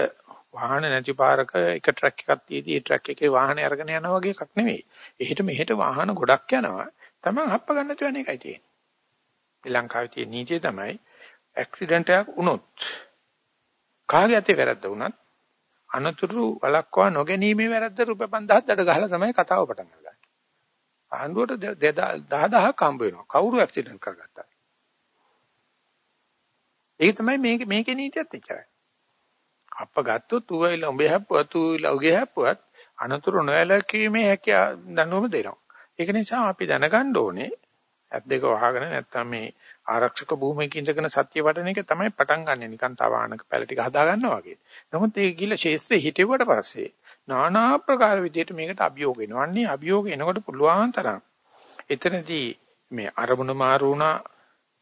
වාහන නැති පාරක එක ට්‍රක් එකක් තියදී ඒ ට්‍රක් එකේ වාහනේ අරගෙන යනවා වගේ එකක් නෙවෙයි. එහෙට මෙහෙට වාහන ගොඩක් යනවා. Taman හප්ප ගන්න නැතුව යන එකයි තියෙන්නේ. ශ්‍රී ලංකාවේ තියෙන නීතිය තමයි ඇක්සිඩන්ට් එකක් වුණොත් කාගේ අතේ වැරද්ද වුණත් අනතුරු වළක්වා නොගැනීමේ වැරද්ද රුපියල් 5000ක් දඩ ගහලා තමයි කතාව පටන් ගන්නේ. ආණ්ඩුවට 10000ක් හම්බ වෙනවා. කවුරු ඇක්සිඩන්ට් කරගත්තා. ඒක තමයි මේක මේකේ නීතියත් එච්චරයි. අප්ප ගත්තොත් ඌයිල උඹේ හැප්පුවත් ඌයිල උගේ හැප්පුවත් අනතුරු නොයලකීමේ හැකියාව දඬුවම දෙනවා. ඒක නිසා අපි දැනගන්න ඕනේ ඇත් දෙක වහගෙන නැත්තම් මේ ආරක්ෂක භූමියක ඉඳගෙන සත්‍ය වඩන එක තමයි පටන් ගන්නෙ නිකන් තවානක පැල ටික හදා ගන්නවා වගේ. නමුත් ඒක ගිල ශේස්ත්‍රයේ හිටෙව්වට පස්සේ নানা ප්‍රකාර විදිහට මේකට අභියෝග එනවා. අන්නේ අභියෝග එනකොට පුළුවන් තරම් එතනදී මේ අරමුණ මාරු වුණා,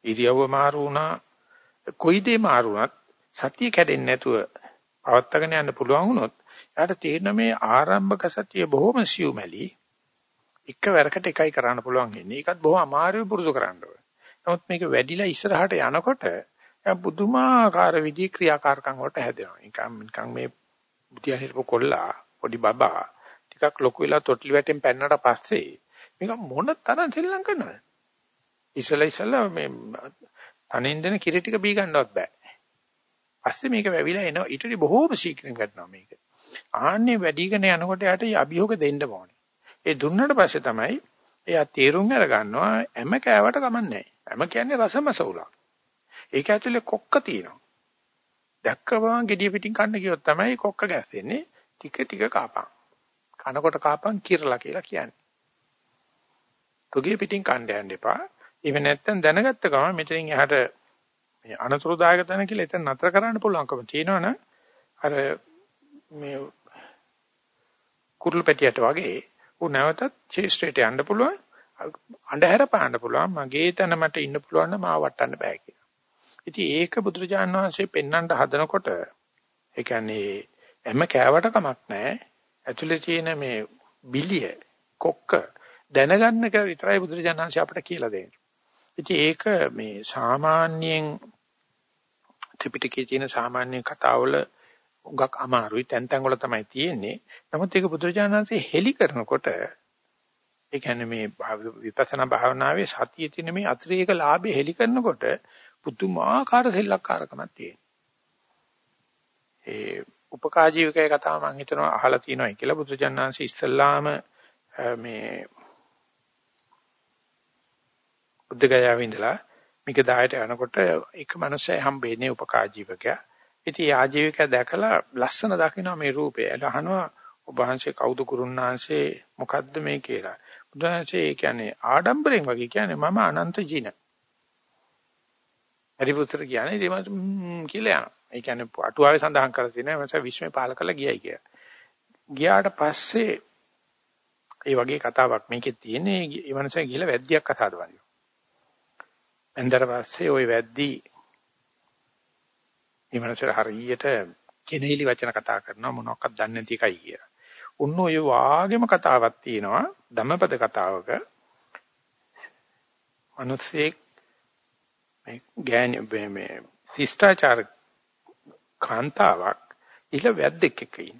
ඉරියව්ව මාරු වුණා, කොයි දේ මාරු වුණත් සතිය කැඩෙන්නේ නැතුව පවත්වාගෙන යන්න පුළුවන් වුණොත් එයාට තේරෙන මේ ආරම්භක සතිය බොහොම සියුමැලි එකවරකට එකයි කරන්න පුළුවන් ඉන්නේ. ඒකත් බොහොම අමාරුයි පුරුදු කරන්න ඕනේ. නමුත් මේක වැඩිලා ඉස්සරහට යනකොට බුදුමාකාර විදි ක්‍රියාකාරකම් වලට හැදෙනවා. නිකන් නිකන් මේ බුතියහිරපො කොල්ලා පොඩි බබා ටිකක් ලොකු වෙලා තොටිලි වැටෙන් පැන්නට පස්සේ මේක මොන තරම් සෙල්ලම් කරනවද? ඉසලා ඉසලා මේ අනින්දන කිරි ටික බී ගන්නවත් බෑ. පස්සේ මේක වැවිලා එනවා. ඊටදී බොහෝම ශීක්‍රයෙන් ගන්නවා මේක. ආන්නේ වැඩිගෙන යනකොට යට අභියෝග දෙන්න ඕනේ. ඒ දුන්නට පස්සේ තමයි එයා තීරුම් අරගන්නවා හැම කෑවට කමන්නේ හැම කියන්නේ රසමස උලක්. ඒක ඇතුලේ කොක්ක තියෙනවා. දැක්කවම gediya පිටින් කන්න කියොත් තමයි කොක්ක ගැස්සෙන්නේ. ටික ටික කාපන්. කනකොට කාපන් කිරලා කියලා කියන්නේ. තුගේ පිටින් කන්න යන්න එපා. ඉව නැත්තම් දැනගත්ත ගමන් මෙතනින් එහාට මේ අනතුරුදායක තැන කියලා එතන නතර කරන්න පුළුවන්කම තියෙනවනේ. අර මේ කුරුළු පැටියට වගේ උ නැවතත් ශේෂ්ත්‍රයට යන්න පුළුවන් අඳුර පාන්න පුළුවන් මගේ තැන මට ඉන්න පුළුවන් නම් මාව වටන්න බෑ කියලා. ඉතින් ඒක බුදුරජාණන් වහන්සේ පෙන්වන්න හදනකොට ඒ කියන්නේ හැම කෑවට කමක් නැහැ. ඇතුලේ තියෙන මේ බිලිය කොක්ක දැනගන්න එක විතරයි බුදුරජාණන් වහන්සේ අපිට කියලා දෙන්නේ. ඉතින් ඒක මේ සාමාන්‍යයෙන් ත්‍රිපිටකයේ තියෙන සාමාන්‍ය කතාවල උගක් අමාරුයි තැන් තැන් වල තමයි තියෙන්නේ. නමුත් ඒක බුදුරජාණන්සේ හෙලි කරනකොට ඒ කියන්නේ මේ විපස්සනා භාවනාවේ සතිය තියෙන මේ අතිරේක ලාභය හෙලි කරනකොට පුදුමාකාර සෙල්ලක්කාරකමක් තියෙනවා. ඒ උපකාජීවකයේ කතාව මම හිතනවා අහලා තියෙනවා කියලා බුදුජානනාංශ ඉස්සල්ලාම මේ බුද්ධගයාවේ ඉඳලා මේක දායට යනකොට එක මිනිස්සෙක් හම්බෙන්නේ උපකාජීවකයා. ඉතින් ආජීවකයා දැකලා ලස්සන දකින්න මේ රූපය. අහනවා ඔබ වහන්සේ කවුද කුරුන්නාංශේ මොකද්ද මේ කියලා. බුදුහන්සේ ඒ කියන්නේ ආඩම්බරෙන් වගේ කියන්නේ මම අනන්ත ජීන. හරිපුත්‍ර කියන්නේ ඉතින් කියලා යනවා. ඒ කියන්නේ අටුවාවේ සඳහන් කරලා තියෙනවා මම විශ්වය පාල කරලා ගියයි කියලා. ගියාට පස්සේ ඒ වගේ කතාවක් මේකේ තියෙන්නේ ඒ මනුස්සයා ගිහලා වැද්දියක් කතාද වගේ. එන්දර පස්සේ ওই වැද්දි මේ මනුස්සයා හරියට කෙනෙහිලි වචන කතා කරනවා මොනවක්වත් දන්නේ නැති එකයි කියලා. උන්න ඔය වාගේම කතාවක් තියෙනවා ධම්මපද කතාවක. මිනිස්සෙක් මේ ගෑණි මේ ශිෂ්ටාචාර කාන්තාවක් ඉල වැද්දෙක් එක්ක ඉන්න.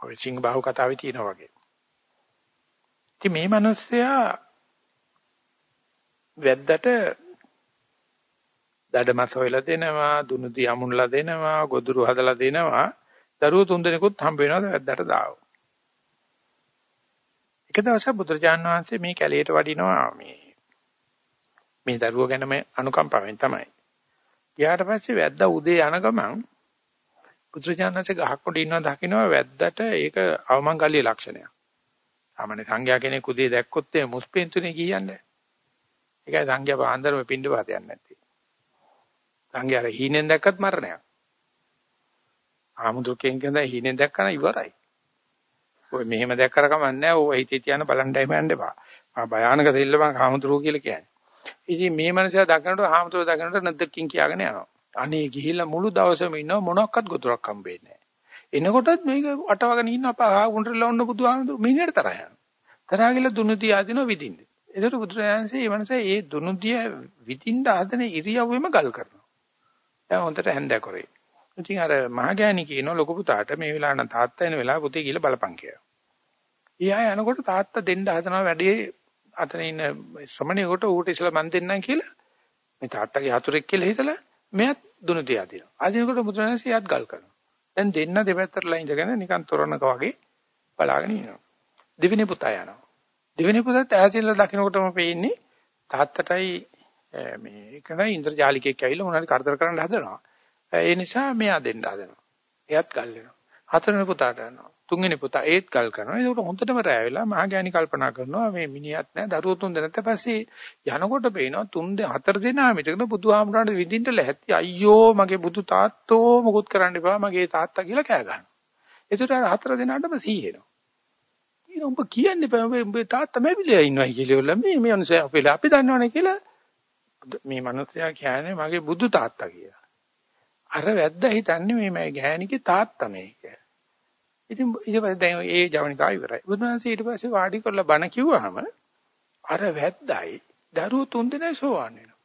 ඔය සිංහ බාහුව කතාවේ තියෙනවා වගේ. ඉතින් මේ මිනිස්සයා වැද්දට දඩමස් හොයලා දෙනවා, දුනු දියමුණලා දෙනවා, ගොදුරු හදලා දෙනවා. දරුවෝ තුන්දෙනෙකුත් හම්බ වෙනවා වැද්දාට දාව. එක දවසක් බුදුරජාණන් වහන්සේ මේ කැලේට වඩිනවා මේ මේ දරුවෝ ගැනම අනුකම්පාවෙන් තමයි. ගියාට පස්සේ වැද්දා උදේ යන ගමන් බුදුරජාණන්සේ ගහක් උඩ ඉන්නවා දකින්නවා වැද්දට ඒක අවමංගල්‍ය ලක්ෂණයක්. සාමාන්‍ය සංඝයා කෙනෙක් උදේ දැක්කොත් ඒ මුස්පෙන්තුනේ කියන්නේ. ඒකයි සංඝයා පාන්දරම පින්ඩ පාතයක් නැත්තේ. සංඝයා හීනෙන් දැක්කත් මරණයක්. ආමුදුකෙන් කියන හීනෙන් දැක්කම ඉවරයි. ඔය මෙහෙම දැක්කර කමක් නැහැ. ඔය හිතේ තියන බලන්නයි මයන්න එපා. ආ භයානක දෙල්ලමක් ආමුදුරු කියලා කියන්නේ. ඉතින් මේ මනුස්සයා දකින්නට ආමුදුරු දකින්නට නැද්දකින් කියාගෙන යනවා. අනේ ගිහිල්ලා මුළු දවසම ඉන්නව මොනක්වත් ගොතුරක් හම්බෙන්නේ නැහැ. එනකොටත් මේක අටවගෙන ඉන්න අපා ආගුන්ටරලා ඔන්න බුදුහාමුදුරු මිනිහට තරහ යනවා. තරහ ගිහලා දුනුතිය ආදිනව විදින්න. ඒකට බුදුරජාණන්සේ මේ මනුස්සයා ඒ දුනුතිය විදින්න ආදෙන ඉරියව්වෙම ගල් කරනවා. දැන් හොඳට හැන්දෑ කරේ. ඉතින් අර මහගෑණි කියන ලොකු පුතාට මේ වෙලාව නම් තාත්තා එන වෙලාව පුතේ කියලා බලපන් කියලා. ඊයා යනකොට තාත්තා දෙන්න හදනවා වැඩේ අතන ඉන්න ශ්‍රමණේකට ඌට ඉස්සලා මන් දෙන්නම් කියලා. මේ තාත්තගේ හතුරෙක් කියලා හිතලා මෙයත් දුනු තියා දෙනවා. ආදිනකොට බුදුරජාණන්සේ යත් ගල් කරනවා. දැන් දෙන්න දෙපැත්තටලා ඉඳගෙන නිකන් තොරණක වගේ බලාගෙන ඉන්නවා. දෙවෙනි පුතා යනවා. දෙවෙනි පුතාත් ඈතින්ලා දකින්නකොටම පේන්නේ තාත්තටයි මේ එකනයි ඉන්ද්‍රජාලිකයෙක් ඇවිල්ලා මොනවාරි කරදර කරන්න හදනවා. ඒ නිසා මෙයා දෙන්න හදනවා. එයත් ගල් වෙනවා. හතරවෙනි පුතාට යනවා. තුන්වෙනි පුතා ඒත් ගල් කරනවා. ඒක හොඳටම රෑ වෙලා මහගෑණි කල්පනා කරනවා මේ මිනිහත් නෑ දරුවෝ තුන් දෙනෙක් පස්සේ යනකොට පේනවා තුන් දෙ හතර දෙනා මිටකන බුදුහාමුදුරන්ට විඳින්න ලැහැත්ති අයියෝ මගේ බුදු තාත්තෝ මොකුත් කරන්න එපා මගේ තාත්තා කියලා කෑ ගන්නවා. ඒකට අර හතර දෙනාටම සීහෙනවා. ඊට උඹ කියන්නේ බෑ උඹ තාත්තා මැවිලා ඉන්නවා කියලා මේ මේ අනුසය අපේ අපි දන්නවනේ කියලා මේ මිනිස්සයා කියන්නේ මගේ බුදු තාත්තා කියලා. අර වැද්දා හිතන්නේ මේ මගේ ගෑණිගේ තාත්තා මේක. ඉතින් ඊට පස්සේ දැන් ඒ ජවනිකා ඉවරයි. බුදුහන්සේ ඊට පස්සේ වාඩි කරලා බණ කිව්වහම අර වැද්දායි දරුවෝ තුන්දෙනා සෝවන් වෙනවා.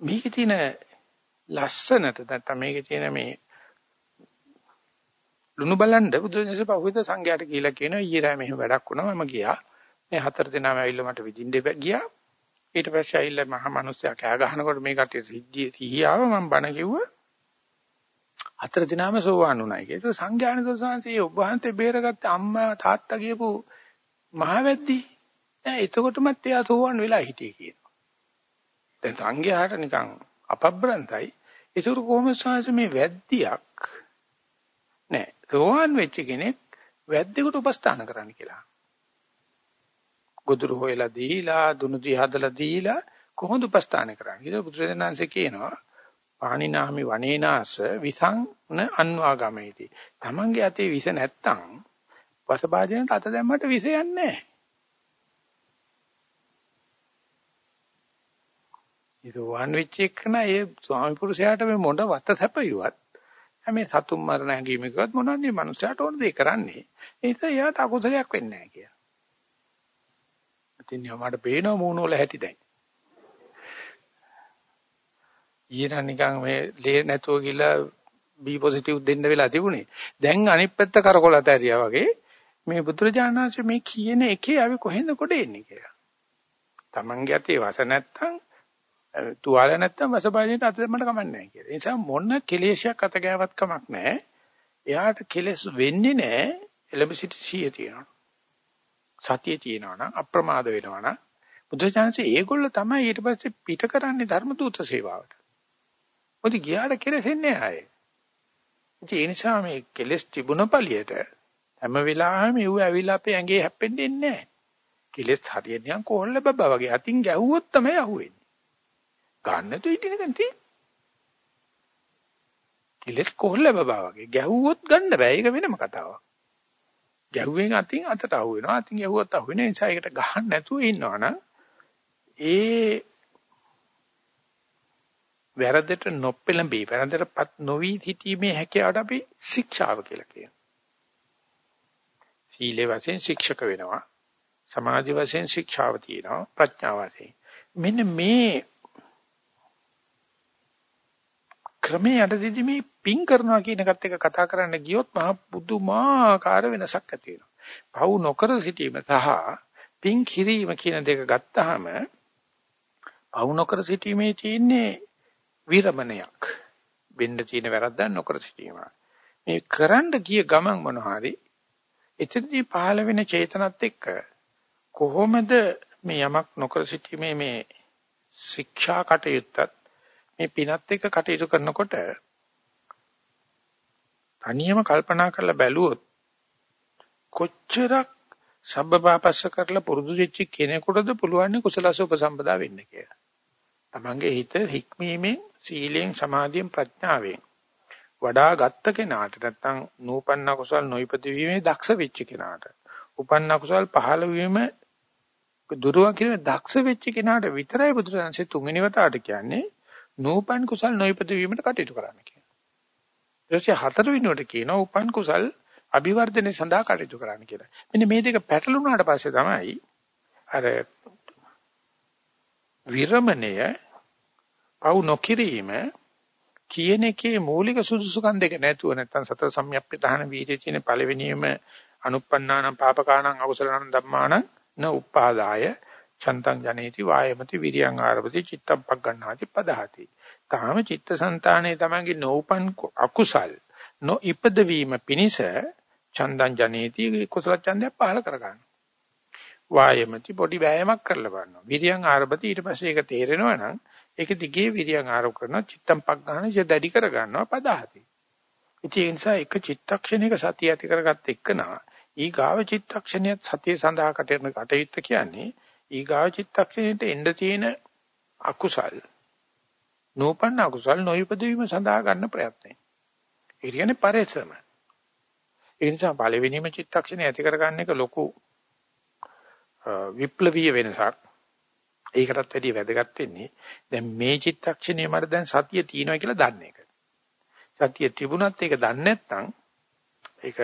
මේකේ තියෙන ලස්සනට නැත්නම් මේකේ තියෙන මේ ලුණු බලන්න බුදුරජාණන්සේ පහුවෙද සංඝයාට කියලා කියනවා ඊයේ රෑ මෙහෙම වැඩක් වුණා මම ගියා. මේ හතර දෙනාම ඇවිල්ලා මට විදින්න ගියා. ඊට පස්සේ ඇවිල්ලා මහා මිනිස්සයා කෑ ගහනකොට මේ කට්ටිය සිද්ධිය සිහියාව මම බණ කිව්වා. හතර දිනම සෝවාන් වුණා කියලා. ඒක සංඥානික සංසී ඔබ වහන්සේ බේරගත්ත අම්මා තාත්තා කියපු මහවැද්දි. ඈ එතකොටමත් එයා සෝවාන් වෙලා හිටියේ කියනවා. දැන් සංඝයාට නිකන් අපබ්‍රන්තයි. ඒක කොහොමද සංසි මේ වැද්දියක් නෑ. සෝවාන් වෙච්ච කෙනෙක් වැද්දෙකුට උපස්ථාන කරන්න කියලා. ගොදුරු හොයලා දීලා දුනු දී හදලා දීලා කොහොමද උපස්ථාන කරන්නේ? ඊට බුදුරජාණන්සේ කියනවා පාණිනාමි වනේනාස විසං අන්වාගමේති. Tamange අතේ විස නැත්තම් වසභාජනට අත දැම්මට විස යන්නේ නැහැ. ඒක වන් වෙච්ච එකන ඒ ස්වාමි පුරුෂයාට මේ මොඩ වත සැපයුවත් මේ සතුම් මරණ හැංගීමකවත් මොනවන්නේ මනුස්සයාට ඕන දේ කරන්නේ. ඒ නිසා එයාට අකුසලයක් වෙන්නේ නැහැ කියලා. ඉතින් මට පේනවා මූණ වල හැටි දැන්. ඊට නිකන් මේ ලේ නැතුව ගිහලා B පොසිටිව් දෙන්න වෙලා තිබුණේ. දැන් අනිත් පැත්ත කරකොලත ඇරියා වගේ මේ බුදුරජාණන්සේ මේ කියන එකේ අපි කොහෙන්ද කොට එන්නේ කියලා. Tamange අතේ වස නැත්තම් තුවාල නැත්තම් වසපාදිනේට අත දෙන්නට කමක් නැහැ කියලා. ඒ නිසා මොන කෙලේශයක් අත ගෑවත් කමක් නැහැ. එයාට කෙලස් වෙන්නේ නැහැ. එලෙබසිටි සිය තියෙනවා. සතිය තියෙනවා නම් අප්‍රමාද වෙනවා නම් බුදුචාන්සේ ඒගොල්ල තමයි ඊට පස්සේ පිට කරන්නේ ධර්ම දූත සේවාවට. මොකද ගියාට කෙලෙසෙන්නේ ආයේ. ඉතින් ඒ නිසා මේ කෙලස් තිබුණ පළියට හැම වෙලාවෙම ඒව ඇවිල්ලා අපේ ඇඟේ හැප්පෙන්නේ නැහැ. කෙලස් හරියට නිකන් කොහොල්ල බබා වගේ අතින් ගැහුවොත් තමයි අහුවෙන්නේ. ගන්න තු ඉතිනකන් තියෙන්නේ. කෙලස් කොහොල්ල බබා වගේ ගැහුවොත් ගන්න බෑ. ඒක වෙනම කතාවක්. ගැහුවෙන් අතින් අතට අහු වෙනවා. අතින් ගැහුවොත් අහු වෙන නිසා ඒකට ගහන්න නැතුව ඉන්නවනම් ඒ වැරදට නොපෙළඹී වැරදටපත් නොවි සිටීමේ හැකියාවට අපි ශික්ෂාව කියලා කියනවා. සීලේ වශයෙන් ශික්ෂක වෙනවා. සමාධි වශයෙන් ශික්ෂාව තියෙනවා. ප්‍රඥා වශයෙන්. මෙන්න මේ ක්‍රමයේ යටදී මේ පින් කරනවා කියන එකත් එක්ක කතා කරන්න ගියොත් මහ පුදුමාකාර වෙනසක් ඇති වෙනවා. පව් නොකර සිටීම සහ පින් කිරීම කියන දෙක ගත්තාම පව් නොකර සිටීමේ තියෙන්නේ විරමණයක්. වෙන්න තියෙන වැරද්දක් නොකර සිටීම. මේ කරන්න ගිය ගමන් මොනවාරි එතනදී පහළ වෙන චේතනත් එක්ක කොහොමද මේ යමක් නොකර සිටීමේ මේ ශික්ෂා කටයුත්තත් මේ පිනත් එක්ක කටයුතු කරනකොට තනියම කල්පනා කරලා බැලුවොත් කොච්චරක් සබ්බපාපස්ස කරලා පුරුදු වෙච්ච කෙනෙකුටද පුළුවන් කුසලස උපසම්පදා වෙන්න කියලා. තමන්ගේ හිත හික්මීමෙන් සීලෙන් සමාධියෙන් ප්‍රඥාවෙන් වඩා ගත්ත කෙනාට නැත්තම් නූපන්න කුසල් නොයිපද වීමේ දක්ෂ වෙච්ච කෙනාට උපන්න කුසල් පහළ වීම දුරුවන් කිරීමේ දක්ෂ වෙච්ච කෙනාට විතරයි බුදුරජාණන්සේ තුන්වෙනි වතාවට කියන්නේ නූපන් කුසල් නොයිපද වීමට කටයුතු කරන්න කියලා. ඊටසේ හතර වෙනුවට කියනවා උපන් කුසල් අභිවර්ධනයේ සඳහා කටයුතු කරන්න කියලා. මෙන්න මේ දෙක පැටලුණාට පස්සේ තමයි අර විරමණය පවු නොකිරීම කියන එකේ මූලික සුදුසුකම් දෙක නැතුව නැත්තම් සතර සම්‍යක්ප්‍රධාන වීර්යයේ තියෙන පළවෙනියම අනුප්පන්නානම් පාපකානම් අකුසලානම් ධම්මානම් න උපාදාය චන්තං ජනේති වායමති විරියං ආරභති චිත්තම් පග්ගණ්ණාති පදහති. තාම චිත්තසංතානයේ තමන්ගේ නෝපන් අකුසල් නොඉපද වීම පිණිස චන්දං ජනේති කුසල ඡන්දය පහල කරගන්න. වායමති පොඩි වෑයමක් කරලා බලනවා. විරියං ආරභති ඊට පස්සේ ඒක තේරෙනවා නම් ඒක දිගේ විරියං ආරෝප කරනවා චිත්තම් පග්ගහන ඉය දැඩි කර ගන්නවා පදහති. ඉතින් ඒ නිසා එක චිත්තක්ෂණයක සතිය ඇති කරගත්ත එක්කනා ඊගාව චිත්තක්ෂණයත් සතිය සඳහා කටයුත්ත කියන්නේ ඊගාව චිත්තක්ෂණයට එන්න තියෙන අකුසල් නෝපන්න අකුසල් නොයිපදවීම සඳහා ගන්න ප්‍රයත්නය. ඒ කියන්නේ පරිස්සම. ඒ නිසා පළවෙනිම චිත්තක්ෂණය ඇති කරගන්න එක ලොකු විප්ලවීය වෙනසක්. ඒකටත් වැඩිය වැදගත් වෙන්නේ දැන් මේ චිත්තක්ෂණය මට දැන් සතිය තියෙනවා කියලා දන්න එක. සතිය තිබුණත් ඒක දන්නේ නැත්නම් ඒක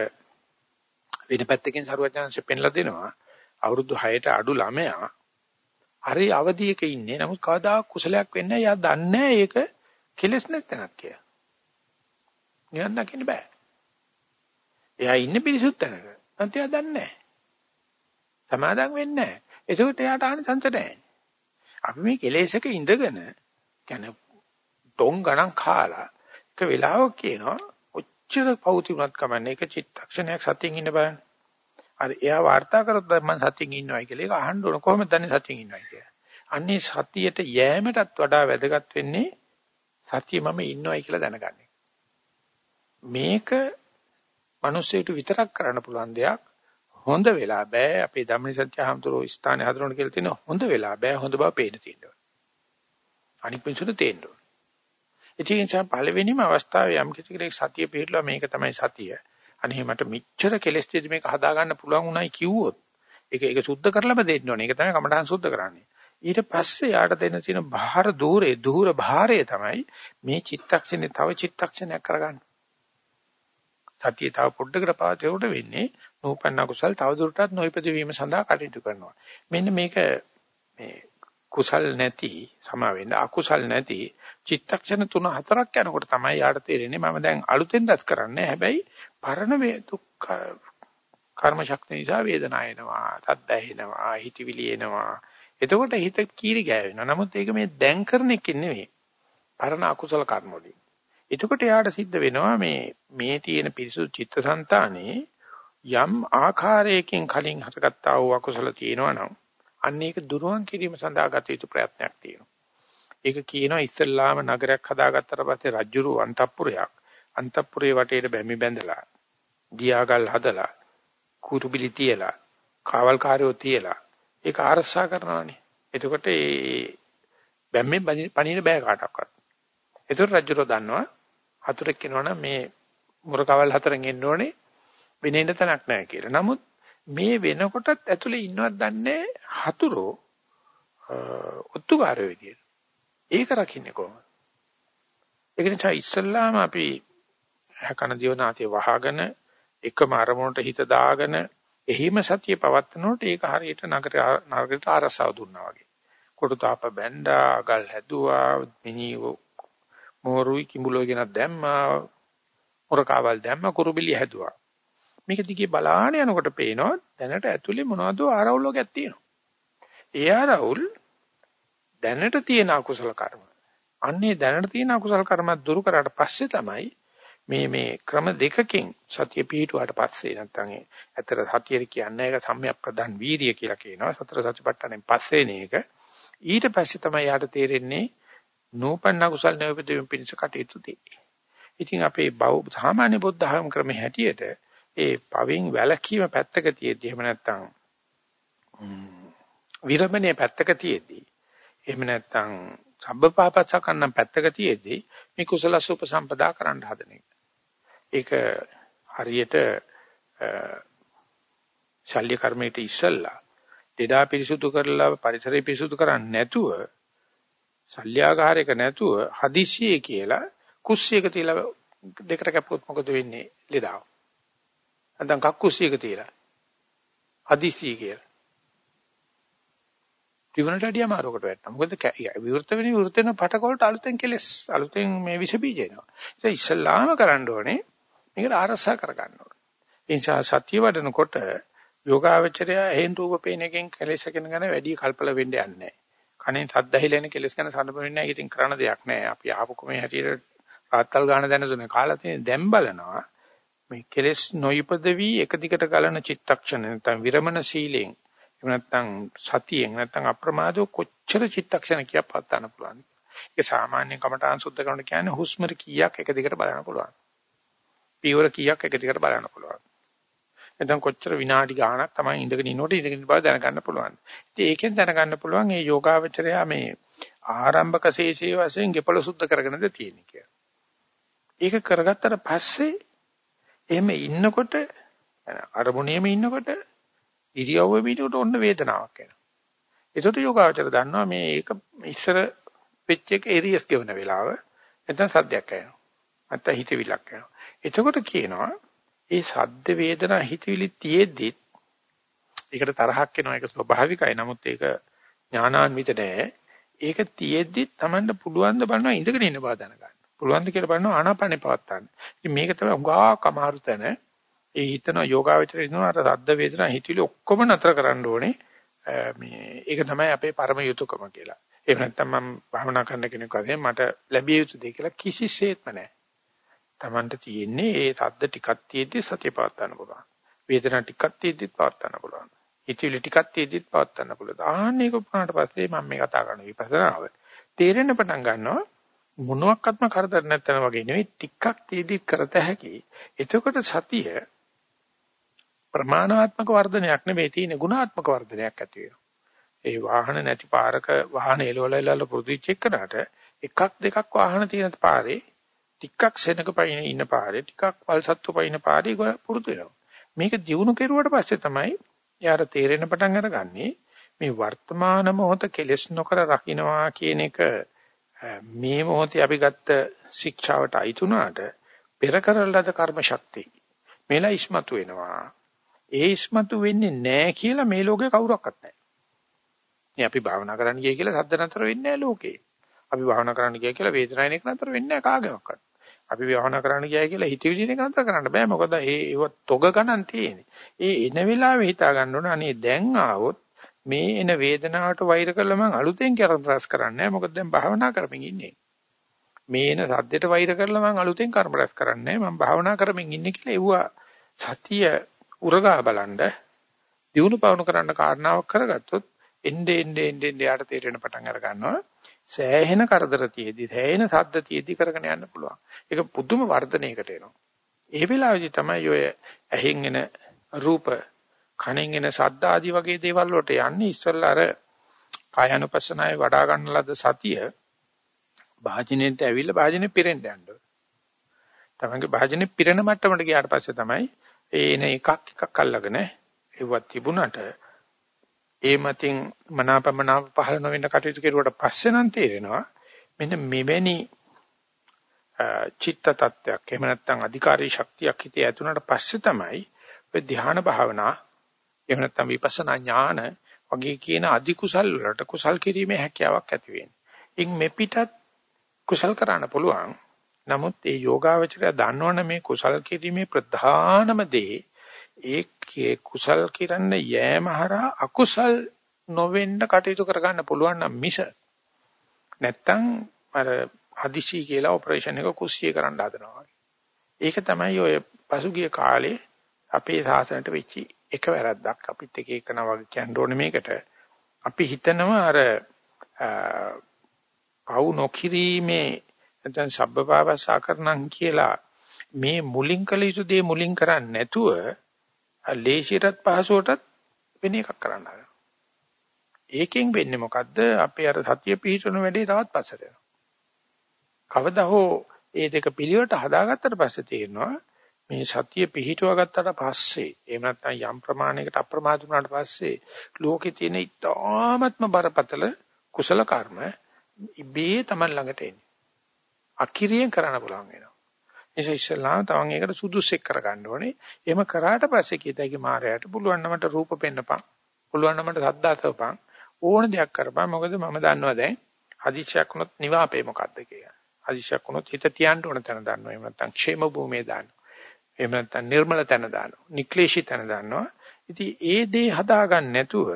වෙන පැත්තකින් සරුවචනංශ පෙන්ලා දෙනවා. අවුරුදු 6ට අඩු ළමයා හරි අවදියක ඉන්නේ. නමුත් කවදා කුසලයක් වෙන්නේ එයා දන්නේ ඒක කෙලස් නැත්තනක් කියලා. නිවන් දකින්න බෑ. එයා ඉන්නේ පිරිසුත් තැනක. නැත්නම් එයා දන්නේ නැහැ. සමාදම් වෙන්නේ නැහැ. ඒකට එයාට ආනිසංස නැහැ. අපි මේ කෙලෙසක ඉඳගෙන කියන්නේ ඩොං ගණන් කාලා එක වෙලාවක කියනවා ඔච්චර පෞති උනත් කමන්නේ එක චිත්තක්ෂණයක් සතියින් ඉන්න බලන්න. අර එයා වාර්තා කරොත් මම සතියින් ඉන්නවයි කියලා. ඒක අහන්න ඕන කොහොමද දන්නේ සතියින් ඉන්නවයි කියලා. අන්නේ සතියට යෑමටත් වඩා වැදගත් වෙන්නේ සතිය මම ඉන්නවයි කියලා දැනගන්න. මේක මිනිස්සෙට විතරක් කරන්න පුළුවන් දෙයක්. හොඳ වෙලා බෑ අපේ ධම්මනිසත්‍ය හම්තුරෝ ස්ථානේ හදරන කියලා තියෙන හොඳ වෙලා බෑ හොඳ බව පේන්න තියෙනවා. අනිත් පිටුට තේන්න ඕන. ඉතින් ඒ පළවෙනිම අවස්ථාවේ යම් කිසි කෙනෙක් සතිය පිළිලා මේක තමයි සතිය. අනේ මට මෙච්චර කෙලස් දෙදි මේක හදා ගන්න පුළුවන් උනායි කිව්වොත් ඒක ඒක සුද්ධ කරලම දෙන්න ඕනේ. ඒක තමයි කමඨාන් සුද්ධ කරන්නේ. ඊට පස්සේ යාට දෙන්න තියෙන බාහිර দূරේ দূර භාරය තමයි මේ චිත්තක්ෂණේ තව චිත්තක්ෂණයක් කරගන්න. සතිය තව පොඩ්ඩකට පාවෙට වෙන්නේ නූපන්න කුසල් තව දුරටත් නොයිපද වීම සඳහා කටයුතු කරනවා. මෙන්න මේක මේ කුසල් නැති සමා වෙන්න අකුසල් නැති චිත්තක්ෂණ තුන හතරක් යනකොට තමයි යාට තේරෙන්නේ මම දැන් අලුතෙන් රැස් කරන්නේ හැබැයි පරණ වේ දුක්ඛ කර්ම ශක්තිය නිසා වේදනාව එනවා තත් දැහෙනවා හිතවිලි එනවා එතකොට හිත කීරි ගෑවෙනවා. නමුත් ඒක මේ දැන් කරන එකකින් නෙවෙයි. පරණ අකුසල කර්ම වලින්. එතකොට යාට සිද්ධ වෙනවා මේ මේ තියෙන පිරිසුදු චිත්තසංතානේ යම් ආකාරයකින් කලින් හටගත්තා වූ අකුසල තියෙනවා නම් අන්න ඒක දුරුවන් කිරීම සඳහා ගත යුතු ප්‍රයත්නයක් තියෙනවා. ඒක කියනවා ඉස්සල්ලාම නගරයක් හදාගත්තට පස්සේ රජුරු අන්තපුරයක් අන්තපුරේ වටේට බැමි බැඳලා දියාගල් හදලා කුරුබිලි තියලා කාවල්කාරයෝ තියලා ඒක ආරක්ෂා කරනවානේ. එතකොට ඒ බැම්මෙන් පණින බෑ කාටවත්. ඒතර රජුරෝ දන්නවා හතුරෙක් කෙනවනම් මේ මුරකවල් හතරෙන් එන්න ඕනේ වෙනෙන්න තැනක් නැහැ කියලා. නමුත් මේ වෙනකොටත් ඇතුලේ ඉන්නවත් දන්නේ හතුරෝ ඔත්තුකාරයෝ විදියට. ඒක රකින්නේ කොහොමද? ඒක නිසා ඉස්සල්ලාම අපි කන දිවනාතේ වහගෙන එකම අරමුණට හිත දාගෙන එහිම සතිය පවත්නකොට ඒක හරියට නගර නගරයට ආරසාව දුන්නා වගේ. කොටුතාප බැන්දා, අගල් හැදුවා, මිනිව මෝරුයි කිඹුලෝ ගෙනත් දැම්මා, මොරකාවල් දැම්මා, කුරුබිලි හැදුවා. මේක දිගේ බලාන යනකොට පේනවා දැනට ඇතුලේ මොනවද ආරවුල් වර්ගයක් තියෙනවා. ඒ ආරවුල් දැනට තියෙන අකුසල කර්ම. අන්නේ දැනට තියෙන අකුසල කර්ම දුරු කරාට පස්සේ තමයි මේ මේ ක්‍රම දෙකකින් සතිය පිහිටුවාට පස්සේ නැත්නම් ඇතර සතිය කියන්නේ ඒක සම්‍යක් ප්‍රදාන් වීරිය කියලා කියනවා. සතර සතිපට්ඨානෙන් පස්සේ නේක. ඊට පස්සේ තමයි යාට තේරෙන්නේ නූපන්න කුසල් නෝපදෙමින් පිණිස කටයුතු දෙයි. ඉතින් අපේ සාමාන්‍ය බුද්ධ ධර්ම ක්‍රමයේ හැටියට ඒ පවෙන් වැලකීම පැත්තක තියෙද්දි එහෙම නැත්නම් විරමණය පැත්තක තියෙද්දි එහෙම නැත්නම් සබ්බපාපච්චකන්නම් පැත්තක තියෙද්දි මේ කුසල සුපසම්පදා කරන්න හදන එක. ඒක හරියට ශල්‍ය කර්මයට ඉස්සල්ලා දෙදා පිරිසුදු කරලා පරිසරය පිරිසුදු කරන්නේ නැතුව ශල්‍යාගාරයක නැතුව හදිසියේ කියලා කුස්සියක තියලා දෙකට කැපුවොත් මොකද වෙන්නේ ලෙඩාව. නැත්නම් කක්කුස්සියක තියලා හදිසිය කියලා. ත්‍රිවණට අඩිය මාරකට වැටෙනවා. මොකද විවෘත වෙන විවෘත වෙන පටකොලට අලුතෙන් කෙලස් අලුතෙන් මේ විස බීජ එනවා. ඒ ඉස්සල්ලාම කරන්න ඕනේ මේකට ආරසා කරගන්න ඕනේ. ඒ නිසා සතිය වඩනකොට යෝගාවචරය එහෙන් රූප පේන එකෙන් කෙලෙසගෙන ගන්න වැඩි කල්පල වෙන්න යන්නේ නැහැ. කණෙන් සද්ද ඇහිලා එන කෙලස් ගැන සනප වෙන්නේ නැහැ. ඉතින් කරන්න දෙයක් නැහැ. අපි ආපු කොමේ හැටියට රාත්තල් ගන්න දැන දුන්නේ කාලා තියෙන දැන් බලනවා මේ කෙලස් නොයිපදවි එක දිගට ගලන චිත්තක්ෂණ නැත්නම් විරමණ සීලෙන් එහෙම නැත්නම් සතියෙන් නැත්නම් අප්‍රමාදව කොච්චර චිත්තක්ෂණ කියක් පවත්වන්න පුළුවන්ද? ඒක සාමාන්‍ය කමඨාන් සුද්ධ කරන කියන්නේ හුස්මර කීයක් එක දිගට බලන්න පුළුවන්. පියවර කීයක් එක දිගට බලන්න පුළුවන්. එතන කොච්චර විනාඩි ගාණක් තමයි ඉඳගෙන ඉන්නකොට ඉඳගෙන බව දැනගන්න පුළුවන්. ඉතින් ඒකෙන් දැනගන්න පුළුවන් මේ යෝගාවචරය මේ ආරම්භක ශේෂයේ වශයෙන් ගෙපල සුද්ධ කරගෙනද තියෙන්නේ කියලා. ඒක කරගත්තට පස්සේ එහෙම ඉන්නකොට අරමුණේම ඉන්නකොට ඉරියව්වෙ පිටුට ඔන්න වේදනාවක් එනවා. ඒකට යෝගාවචර දන්නවා මේ ඒක ඉස්සර වෙච්ච එක එරියස් ගෙවන වෙලාව නැත්නම් සද්දයක් එනවා. නැත්නම් හිතවිලක් එනවා. එතකොට කියනවා ඒ සද්ද වේදනා හිතවිලි තියෙද්දි ඒකට තරහක් එනවා ඒක ස්වභාවිකයි. නමුත් ඒක ඥානාන්විත නෑ. ඒක තියෙද්දි Tamanට පුළුවන් ද බලනවා ඉඳගෙන ඉන්න බව දැනගන්න. පුළුවන් ද කියලා බලනවා ආනාපානේ පවත්තන්න. ඉතින් මේක තමයි උගා කමාරු තැන. ඒ හිතන යෝගාවචරය හිතනවා අර සද්ද වේදනා හිතවිලි ඔක්කොම නතර කරන්න ඕනේ. මේ ඒක තමයි අපේ පරම යුතුයකම කියලා. එහෙම නැත්නම් මම භාවනා කරන කෙනෙක් වශයෙන් මට ලැබිය යුතු දෙයක් කියලා කිසිසේත්ම නැහැ. Tamanට තියෙන්නේ ඒ සද්ද ටිකක් තියෙද්දි සතිය පවත් ගන්න පුළුවන්. වේදනා ටිකක් තියෙද්දිත් පවත් ගන්න පුළුවන්. හිතවිලි ටිකක් තියෙද්දිත් පවත් ගන්න පුළුවන්. ආන්නේක උපනාට පස්සේ මම මේ කතා කරන විපස්සනාව තේරෙන්න පටන් ගන්නවා මොනවාක්වත්ම කරදර නැත්නම් වගේ නෙවෙයි ටිකක් තියෙද්දිත් කරත හැකි. එතකොට සතිය ප්‍රමාණාත්මක වර්ධනයක් නෙවෙයි තියෙන ගුණාත්මක වර්ධනයක් ඇති වෙනවා. ඒ වාහන නැති පාරක වාහන එලවල එලවල පුරුදුච්ච එකනට එකක් දෙකක් වාහන තියෙන පාරේ ටිකක් සෙනක පයින් ඉන්න පාරේ ටිකක් වල්සත්තු පයින් පාරේ පුරුදු වෙනවා. මේක දිනු කෙරුවට පස්සේ තමයි යාර තේරෙන පටන් අරගන්නේ මේ වර්තමාන මොහොත කෙලස් නොකර රකින්නවා කියන එක මේ මොහොතේ අපි ගත්ත ශික්ෂාවට අයිතුනාට පෙර කරලද කර්ම ශක්තිය මේලා ඉස්මතු වෙනවා ඒ ඉස්මතු වෙන්නේ නැහැ කියලා මේ ලෝකේ කවුරක්වත් නැහැ. මේ අපි භාවනා කරන්න ගිය කියලා සද්ද නතර වෙන්නේ නැහැ ලෝකේ. අපි භාවනා කරන්න ගිය කියලා වේදනාවක් නතර වෙන්නේ නැහැ කාගේවත්. අපි භාවනා කරන්න ගියයි කියලා හිතවිලි එක නතර කරන්න බෑ. මොකද ඒ ඒව තොග ගණන් තියෙන්නේ. ඒ එන වෙලාවේ හිතා ගන්න ඕන අනේ දැන් ආවොත් මේ එන වේදනාවට වෛර කළා මං අලුතෙන් කර්ම රැස් කරන්නේ නැහැ. මොකද දැන් භාවනා කරමින් ඉන්නේ. මේ එන සද්දෙට වෛර කරලා මං අලුතෙන් කර්ම රැස් කරන්නේ නැහැ. මං භාවනා කරමින් ඉන්නේ කියලා එව්වා සතිය උරගා බලන්න දිනු පවණු කරන්න කාරණාවක් කරගත්තොත් එnde ende ende ende යාට තේරෙන පටන් අර ගන්නවා. සෑහෙන කරදර තියේදී සෑහෙන සද්ද තියේදී කරගෙන යන්න පුළුවන්. ඒක පුදුම වර්ධනයකට එනවා. ඒ වෙලාවේදී තමයි ඔය ඇහෙන් එන රූප, කනෙන් එන ශබ්ද ආදී වගේ දේවල් වලට යන්නේ ඉස්සෙල්ලා අර කායानुපස්සනාවේ වඩා ගන්න ලද සතිය භාජනෙට ඇවිල්ලා භාජනෙ පිරෙන්න යනවා. තමන්ගේ භාජනෙ පිරෙන මට්ටමට ගියාට පස්සේ තමයි ඒන එකක් එකක් අල්ලගෙන ඒවත් තිබුණට ඒ මතින් මනාපමනාප පහළ නොවෙන්න කටයුතු කෙරුවට පස්සේ නම් තේරෙනවා මෙන්න මෙවැනි චිත්ත tattයක් එහෙම නැත්නම් අධිකාරී ශක්තියක් හිතේ ඇතුණට පස්සේ තමයි ඔය ධ්‍යාන භාවනා එහෙම නැත්නම් විපස්සනා ඥාන වගේ කියන අධි කුසල් වලට කුසල් කිරීමේ හැකියාවක් ඇති වෙන්නේ. ඉන් මෙපිටත් කුසල් කරන්න පුළුවන්. නමුත් ඒ යෝගාවචරය දන්නවනේ මේ කුසල් කිරීමේ ප්‍රධානම දේ ඒකේ කුසල් කිරන්න යෑම හරහා අකුසල් නොවෙන්න කටයුතු කරගන්න පුළුවන් නම් මිස නැත්තම් අර හදිසි කියලා ඔපරේෂන් එක කුස්සිය කරන්න හදනවා. ඒක තමයි ඔය පසුගිය කාලේ අපේ සාසනයට වෙච්ච එක වැරද්දක් අපිත් එක එකනා වගේ කියන්න ඕනේ මේකට. අපි හිතනවා අර පවු නොකිරීමේ නැත්නම් සබ්බපාවසා කරනම් කියලා මේ මුලින් කළ යුතු දේ මුලින් කරන්නේ නැතුව ලේසියටත් පහසුවටත් වෙන එකක් කරන්න හදනවා. ඒකෙන් වෙන්නේ මොකද්ද? අපි අර සතිය පිහිටුන වැඩේ තවත් පස්සට යනවා. කවදා හෝ ඒ දෙක පිළිවෙලට හදාගත්තට පස්සේ තේරෙනවා මේ සතිය පිහිටුවා ගත්තට පස්සේ එහෙම නැත්නම් යම් ප්‍රමාණයකට අප්‍රමාද වුණාට පස්සේ ලෝකේ තියෙන ඉතාමත්ම බරපතල කුසල කර්ම ඉබේ Taman ළඟට එන්නේ. අකිරියෙන් කරන්න පුළුවන් වෙනවා. නිසා ඉස්සල්ලාම තවන් ඒකට සුදුසෙක් කරගන්න ඕනේ. එහෙම කරාට පස්සේ කීතයිගේ මායයට පුළුවන් නමට රූප පෙන්නපන්. පුළුවන් නමට සද්දාතවපන්. ඕන දෙයක් කරපන්. මොකද මම දන්නවා දැන් හදිසියක් වුණොත් නිවාපේ මොකද්ද කියලා. හදිසියක් වුණොත් හිත තියන්න ඕන තැන දන්නවා. එහෙම නැත්නම් ക്ഷേම භූමියේ දානවා. එහෙම නැත්නම් නිර්මල තැන දානවා. නික්ලේශී තැන දානවා. ඉතින් ඒ දේ හදාගන්න නැතුව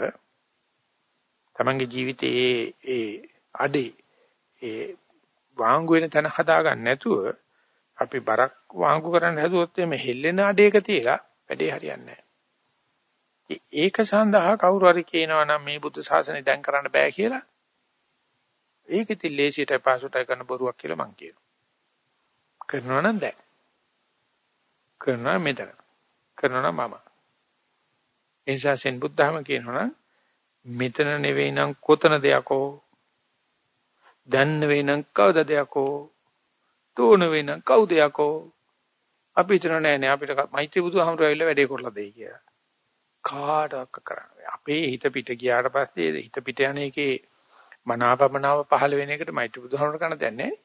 තමන්ගේ ජීවිතයේ ඒ අඩේ ඒ වාංගු වෙන තැන හදාගන්න නැතුව අපි බරක් වාංගු කරන්න හැදුවොත් එමේ හෙල්ලෙන අඩේක තියලා වැඩේ හරියන්නේ නැහැ. ඒක සඳහා කවුරු හරි කියනවා නම් මේ බුද්ධ ශාසනය දැන් කරන්න බෑ කියලා ඒක ඉතින් ලේසියට පාසුටයි කරන බොරුවක් කියලා මං කියනවා. කරනවා නම් දැන්. කරනවා මෙතන. කරනවා නම් මම. එනිසා සෙන් බුද්ධහම කියනවා නම් මෙතන නෙවෙයි නම් කොතන දෙයක්ෝ දැන් නෙවෙයි නම් කවද දෙයක්ෝ තෝන වෙන කවුද යකෝ අපි හිතන නෑ නෑ අපිට මෛත්‍රී බුදුහාමුදුරුවෝ ඇවිල්ලා වැඩේ කරලා දෙයි කියලා. කාටවත් කරන්නේ. අපේ හිත පිට ගියාට පස්සේ හිත පිට යන එකේ මනාපමනාව පහළ වෙන එකට මෛත්‍රී බුදුහාමුදුරුවෝ කරන්න දෙන්නේ නෑ.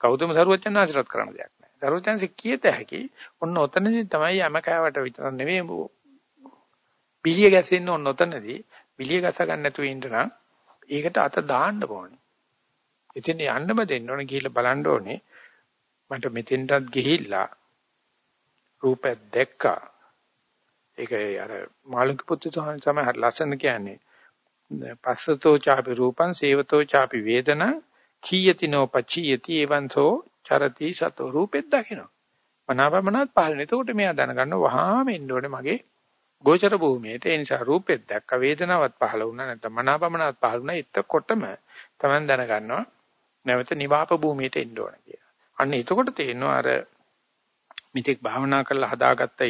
කවුදම සරුවචන් ආශිර්වාද කරන්න දෙයක් නෑ. සරුවචන්සේ කීත හැකි ඔන්න ඔතනදී තමයි යමකෑවට විතර නෙවෙයි පිළිය ගැසෙන්න ඔන්න ඔතනදී පිළිය ගැස ගන්න නැතුව ඉන්න නම් ඒකට අත දාන්න ඕනේ. එතෙන් යන්නම දෙන්න ඕනේ ගිහිල්ලා බලන්න ඕනේ. මට මෙතෙන්ටත් ගිහිල්ලා රූපයක් දැක්කා. ඒක අර මාළුන්ගේ පුත්තු තමයි හරි ලස්සන කියන්නේ. පස්සතෝ චාපි රූපං සේවතෝ චාපි වේදනං කීයතිනෝ පචියති එවන්තෝ චරති සතෝ රූපෙත් දකින්න. මනාවමනත් පහළන. එතකොට මෙයා දැනගන්න වහාම එන්න ඕනේ මගේ ගෝචර භූමියට. ඒ නිසා රූපෙත් දැක්ක වේදනාවක් පහළ වුණා නැත්නම් මනාවමනත් පහළ වුණා. එතකොටම Taman දැනගන්නවා නැවත නිවාප භූමියට එන්න ඕන කියලා. අන්න එතකොට තේරෙනවා අර මිත්‍යක් භාවනා කරලා හදාගත්ත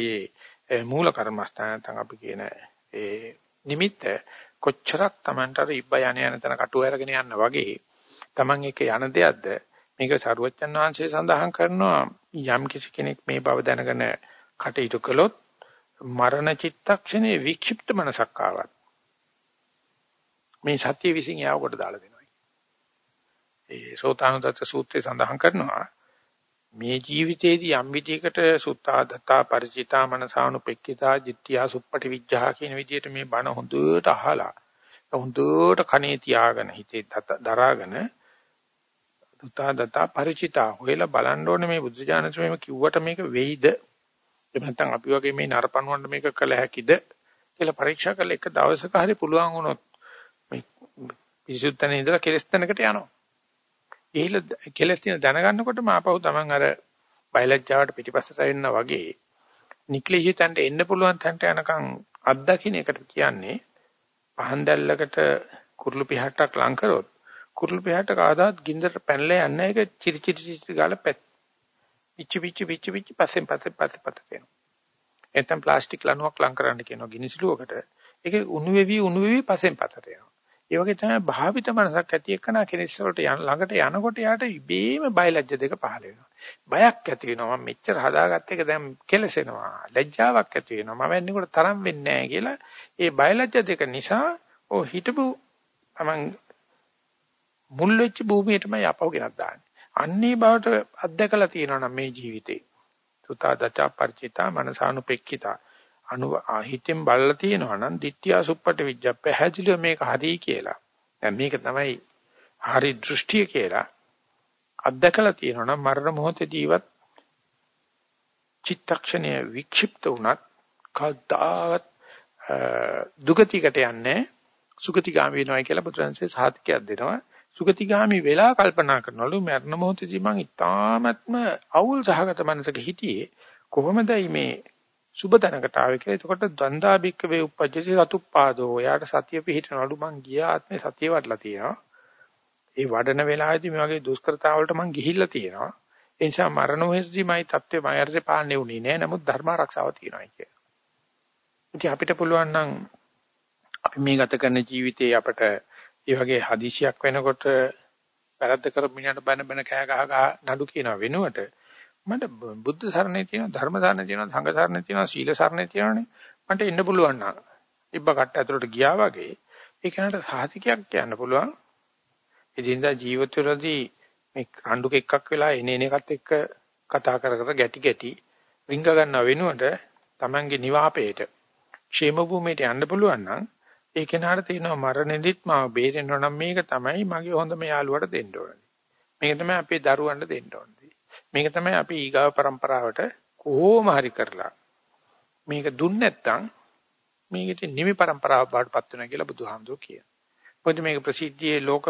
මේ මූල කර්මස්ථාන නැත්නම් අපි කියන ඒ නිමිත්ත කොච්චරක් Tamanට අර ඉබ්බ යන යන තන කටුව අරගෙන යන්න වගේ Taman එක යන දෙයක්ද මේක සරුවච්චන් වහන්සේ සඳහන් කරනවා යම් කිසි කෙනෙක් මේ බව දැනගෙන කටයුතු කළොත් මරණ චිත්තක්ෂණේ වික්ෂිප්ත මනසක් ආවත් මේ සත්‍ය විසින් යාව කොට දාලා දෙනවා. ඒ සෝතානුදත්ත සූත්‍රයේ සඳහන් කරනවා මේ ජීවිතයේදී යම් විදිහකට සුත්තා දත්තා ಪರಿචිතා මනසානුපෙක්කිතා ජිත්‍යා සුප්පටි විජ්ජා කියන විදිහට මේ බණ හොඳට අහලා හොඳට කනේ තියාගෙන හිතේ දරාගෙන සුත්තා දත්තා ಪರಿචිතා හොයලා බලන්න ඕනේ මේ බුද්ධ ඥානසමෙම කිව්වට මේක වෙයිද එහෙම නැත්නම් අපි වගේ මේ නරපණුවන්ට මේක කළ හැකිද කියලා පරීක්ෂා කරලා එක දවසක හරි පුළුවන් වුණොත් මේ පිසුත්තනේ ඉඳලා කෙලස් තැනකට යනවා. ගිහිල්ලා කෙලස් තියෙන දැනගන්නකොටම ආපහු Taman අර බයලජ්ජාවට පිටිපස්සට එන්න වගේ නික්ලිෂී තැනට එන්න පුළුවන් තැනට යනකම් අත්දකින්න එකට කියන්නේ පහන් දැල්ලකට කුරුළු පිහට්ටක් ලං කරොත් කුරුළු පිහට්ට කාදාත් ගින්දර පැනලා යන්නේ ඒක චිරි චිරි චිරි ගාලා පැත්. පිච්චි පිච්චි පිච්චි පිච්චි පස්සෙන් පස්සේ පස්සේ පස්සේ වෙනවා එතෙන් ප්ලාස්ටික් ලණුවක් ලං කරන්න කියනවා ගිනිසලුවකට ඒක උණු වෙවි උණු වෙවි පස්සෙන් පතට යනවා. ඒ වගේ තමයි භාවිත මනසක් ඇති එක්කන කෙනෙක් වලට ළඟට යනකොට යාට ඉබේම බයලජ්‍ය දෙක පහළ වෙනවා. බයක් ඇති වෙනවා. මම මෙච්චර හදාගත්ත එක දැන් කෙලසෙනවා. ලැජ්ජාවක් ඇති වෙනවා. මම එන්නකොට තරම් වෙන්නේ නැහැ කියලා. ඒ බයලජ්‍ය දෙක නිසා ඔය හිටපු මම මුල් වෙච්ච භූමියටමයි අපව ගෙනත් දාන්නේ. අන්නේ බවට අත්දකලා තියෙනවා නම් මේ ජීවිතේ. සුතා දචා ಪರಿචිතා මනසානුපෙක්ඛිතා. අනු හිතෙන් බලලා තියෙනවා නම් ditthya suppati vijja පැහැදිලිව මේක හරි කියලා. දැන් මේක තමයි හරි දෘෂ්ටිය කියලා අත්දකලා තියෙනවා නම් මරණ මොහොතදීවත් චිත්තක්ෂණය වික්ෂිප්ත වුණත් කවදාවත් දුගතිකට යන්නේ සුගතිගාමී වෙනවා කියලා බුදුරන්සේ සාහිත්‍යයක් දෙනවා. සුගතිගාමි වෙලා කල්පනා කරනවලු මරණ මොහොතදී මං ඉතාමත්ම අවුල් සහගත මනසක හිටියේ කොහොමද මේ සුබ තැනකට ආවේ කියලා. එතකොට දන්දා බික්ක වේ උපජ්ජති සතුප්පාදෝ. එයාට සතිය පිහිටනවලු මං ගියා ආත්මේ සතිය වඩලා තියෙනවා. ඒ වඩන වෙලාවේදී මේ වගේ දුෂ්කරතාවලට මං ගිහිල්ලා තියෙනවා. ඒ නිසා මරණ මොහොතදී මයි தත්ත්වේ මයි අර්ථේ පාන්නේ උනේ නෑ. නමුත් ධර්ම ආරක්ෂාව තියෙනවා කියලා. ඉතින් අපිට පුළුවන් නම් අපි මේ ගත කරන ජීවිතේ අපට ඒ වගේ හදිසියක් වෙනකොට වැරද්ද කරපු මිනිහට බන බන කෑ ගහ ගහ නඩු කියන වෙනුවට මට බුද්ධ සරණේ තියෙනවා ධර්ම සරණේ තියෙනවා සංඝ සරණේ තියෙනවා සීල සරණේ තියෙනවානේ. මට එන්න පුළුවන් නම් ඉබ්බ කට්ට ඇතුලට ගියා වගේ ඒ කෙනාට සාහිතිකයක් කියන්න පුළුවන්. එදිනදා ජීවිතවලදී මේ රණ්ඩු කෙක්කක් වෙලා එන එන එකත් එක්ක කතා කර කර ගැටි ගැටි රිංග ගන්නව වෙනුවට Tamange නිවාපේට ക്ഷേම භූමියට යන්න පුළුවන් නම් ඒ කෙනාට තියෙනවා මරණෙදිත් මාව බේරෙන්න නම් මේක තමයි මගේ හොඳම යාළුවට දෙන්න ඕනේ. මේක තමයි අපේ දරුවන්ට දෙන්න ඕනේ. මේක තමයි අපි ඊගාව પરම්පරාවට කොහොම හරි කරලා මේක දුන්නේ නැත්නම් මේකට නිමි પરම්පරාව බාටපත් වෙනවා කියලා බුදුහාමුදුරු කියනවා. මොකද මේක ප්‍රසිද්ධියේ ලෝක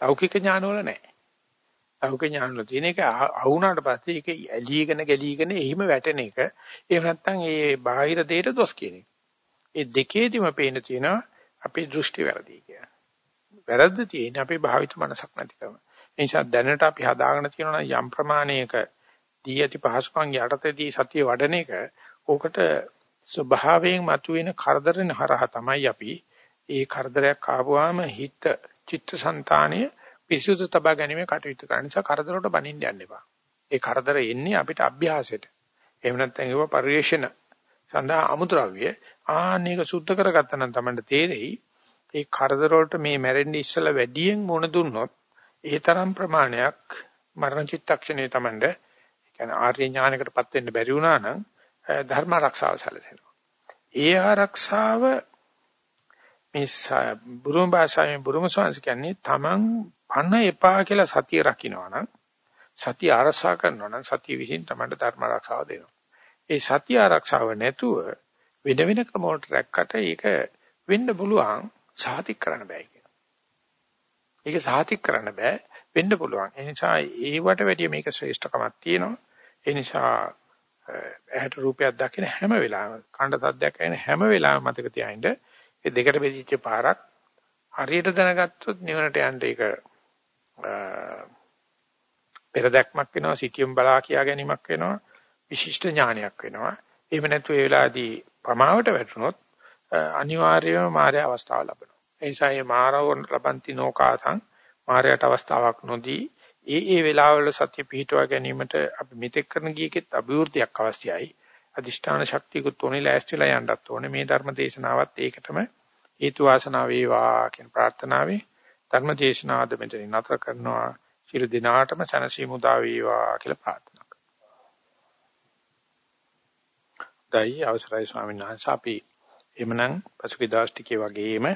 ලෞකික ඥානවල නැහැ. ලෞකික ඥානවල තියෙන එක අහුණාට පස්සේ ඒක ඇලීගෙන ගැලීගෙන එහිම වැටෙන එක. එහෙම නැත්නම් ඒ බාහිර දෙයට දොස් කියන එක. ඒ දෙකේදීම පේන තියෙනවා අපේ දෘෂ්ටි වැරදි කියලා. වැරද්ද තියෙන්නේ අපේ භාවිත මනසක් නැතිකම. ඒ නිසා දැනට අපි හදාගෙන තියෙනවා යම් ප්‍රමාණයක දී ඇති පහසුකම් යටතේදී සතිය වඩන එක ඕකට ස්වභාවයෙන් මතුවෙන කරදරන හරහා තමයි අපි ඒ කරදරයක් ආවම හිත චිත්තසංතානය පිරිසුදු තබා ගැනීම කටයුතු කරන නිසා කරදරවලට බනින්න යන්න එපා. ඒ කරදර එන්නේ අපිට අභ්‍යාසයට. එහෙම නැත්නම් ඒව පරිේශන සඳහා අමුද්‍රව්‍ය ආනේක සුද්ධ කරගත්තා නම් තමයි තේරෙයි. ඒ කරදර වලට මේ මැරෙන්න ඉස්සලා වැඩියෙන් මුණ දුන්නොත් ඒ තරම් ප්‍රමාණයක් මරණ චිත්තක්ෂණේ තමයි කියන්නේ ආර්ය ඥානයකටපත් වෙන්න බැරි වුණා නම් ධර්ම ආරක්ෂාව සැලසෙනවා. ඒ ආරක්ෂාව මේ බුරුම භාෂාවෙන් බුරුම සංස් කියන්නේ තමන් පන්න එපා කියලා සතිය රකින්නවා නම් සතිය ආරක්ෂා කරනවා නම් සතිය විසින් තමයි ධර්ම ආරක්ෂාව දෙනවා. ඒ සතිය ආරක්ෂාව නැතුව වෙන වෙන ක්‍රම වලට රැක්කට ඒක වෙන්න පුළුවන් සාතික් කරන්න බෑ කියනවා. ඒක සාතික් කරන්න බෑ වෙන්න පුළුවන්. ඒ නිසා ඒවට වැඩිය මේක ශ්‍රේෂ්ඨකමක් තියෙනවා. ඒ නිසා ඇහැට රූපයක් දකින හැම වෙලාවෙම කණ්ඩ සද්දයක් ඇහෙන හැම වෙලාවෙම මතක තියාගන්න ඒ දෙකට බෙදිච්ච පාරක් හරියට දැනගත්තොත් නිවනට යන්න ඒක පෙරදැක්මක් වෙනවා සිටියම් බලා කියා ගැනීමක් වෙනවා විශිෂ්ට ඥානයක් වෙනවා. එහෙම නැතු ඒ වෙලාවේදී ප්‍රමාවට වැටුනොත් අනිවාර්යයෙන්ම මාය අවස්ථාව ලබනවා. ඒ නිසා මේ මාරව ලබන්ති නෝකාසං මායයට අවස්ථාවක් නොදී ඒ ඒ වෙලාවවල සත්‍ය පිහිටුවා ගැනීමට අපි මෙතෙක් කරන ගියකෙත් අභිවෘද්ධියක් අවශ්‍යයි. අදිෂ්ඨාන ශක්තියකුත් උනේ ලෑස්තිලා යන්නත් ඕනේ. මේ ධර්ම දේශනාවත් ඒකටම හේතු වාසනා වේවා කියන ප්‍රාර්ථනාවෙන් ධර්ම දේශනාවද මෙතනින් නතර කරනවා. ශිරු දිනාටම සනසීමු දා වේවා කියලා ප්‍රාර්ථනා කරනවා. දෛ අවසරයි ස්වාමීන් වහන්සේ අපි එමනම් පසුගිය දවස් ටිකේ වගේම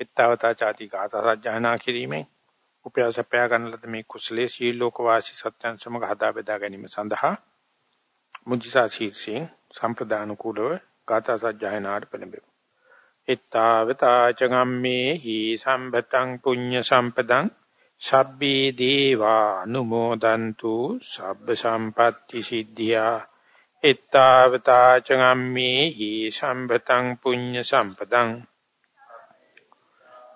එත්තවතා ചാති ගාථා සජ්ජායනා කිරීමෙන් උපයාසපයා ගන්න ලද මේ කුසලයේ සීලෝක වාසී සත්‍යං සමග හදා බෙදා ගැනීම සඳහා මුජිසා ශීර්ෂයෙන් සම්ප්‍රදාන කුලව ගාථා සජ්ජායනාට පෙළඹෙමු. Ittavata චගම්මේ හි සම්පතං පුඤ්ඤ සම්පදං සබ්බේ දේවා අනුමෝදන්තු සබ්බ සම්පatti සිද්ධියා. ittavata චගම්මේ හි සම්පතං පුඤ්ඤ සම්පදං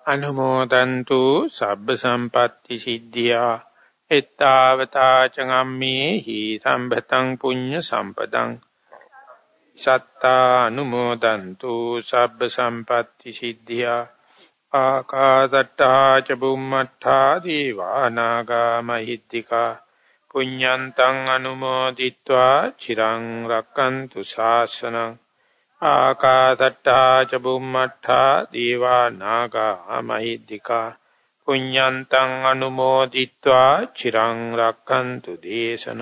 අනුමෝදන්තු සබ්බ සම්පatti සිද්ධියා. එත්තාවතා චගම්මේ හි සම්භතං පුඤ්ඤ සම්පදං සත්තා අනුමෝදන්තු සබ්බ සම්පatti සිද්ධියා ආකාසට්ටා ච බුම්මට්ටා දීවානාගා මහිත්‍තිකා පුඤ්ඤන්තං අනුමෝදිත්වා චිරං රක්칸තු ශාසනං ආකාසට්ටා ච බුම්මට්ටා දීවානාගා මහිත්‍තිකා පුඤ්ඤන්තං අනුමෝදිත්වා චිරං රක්칸තු දේශන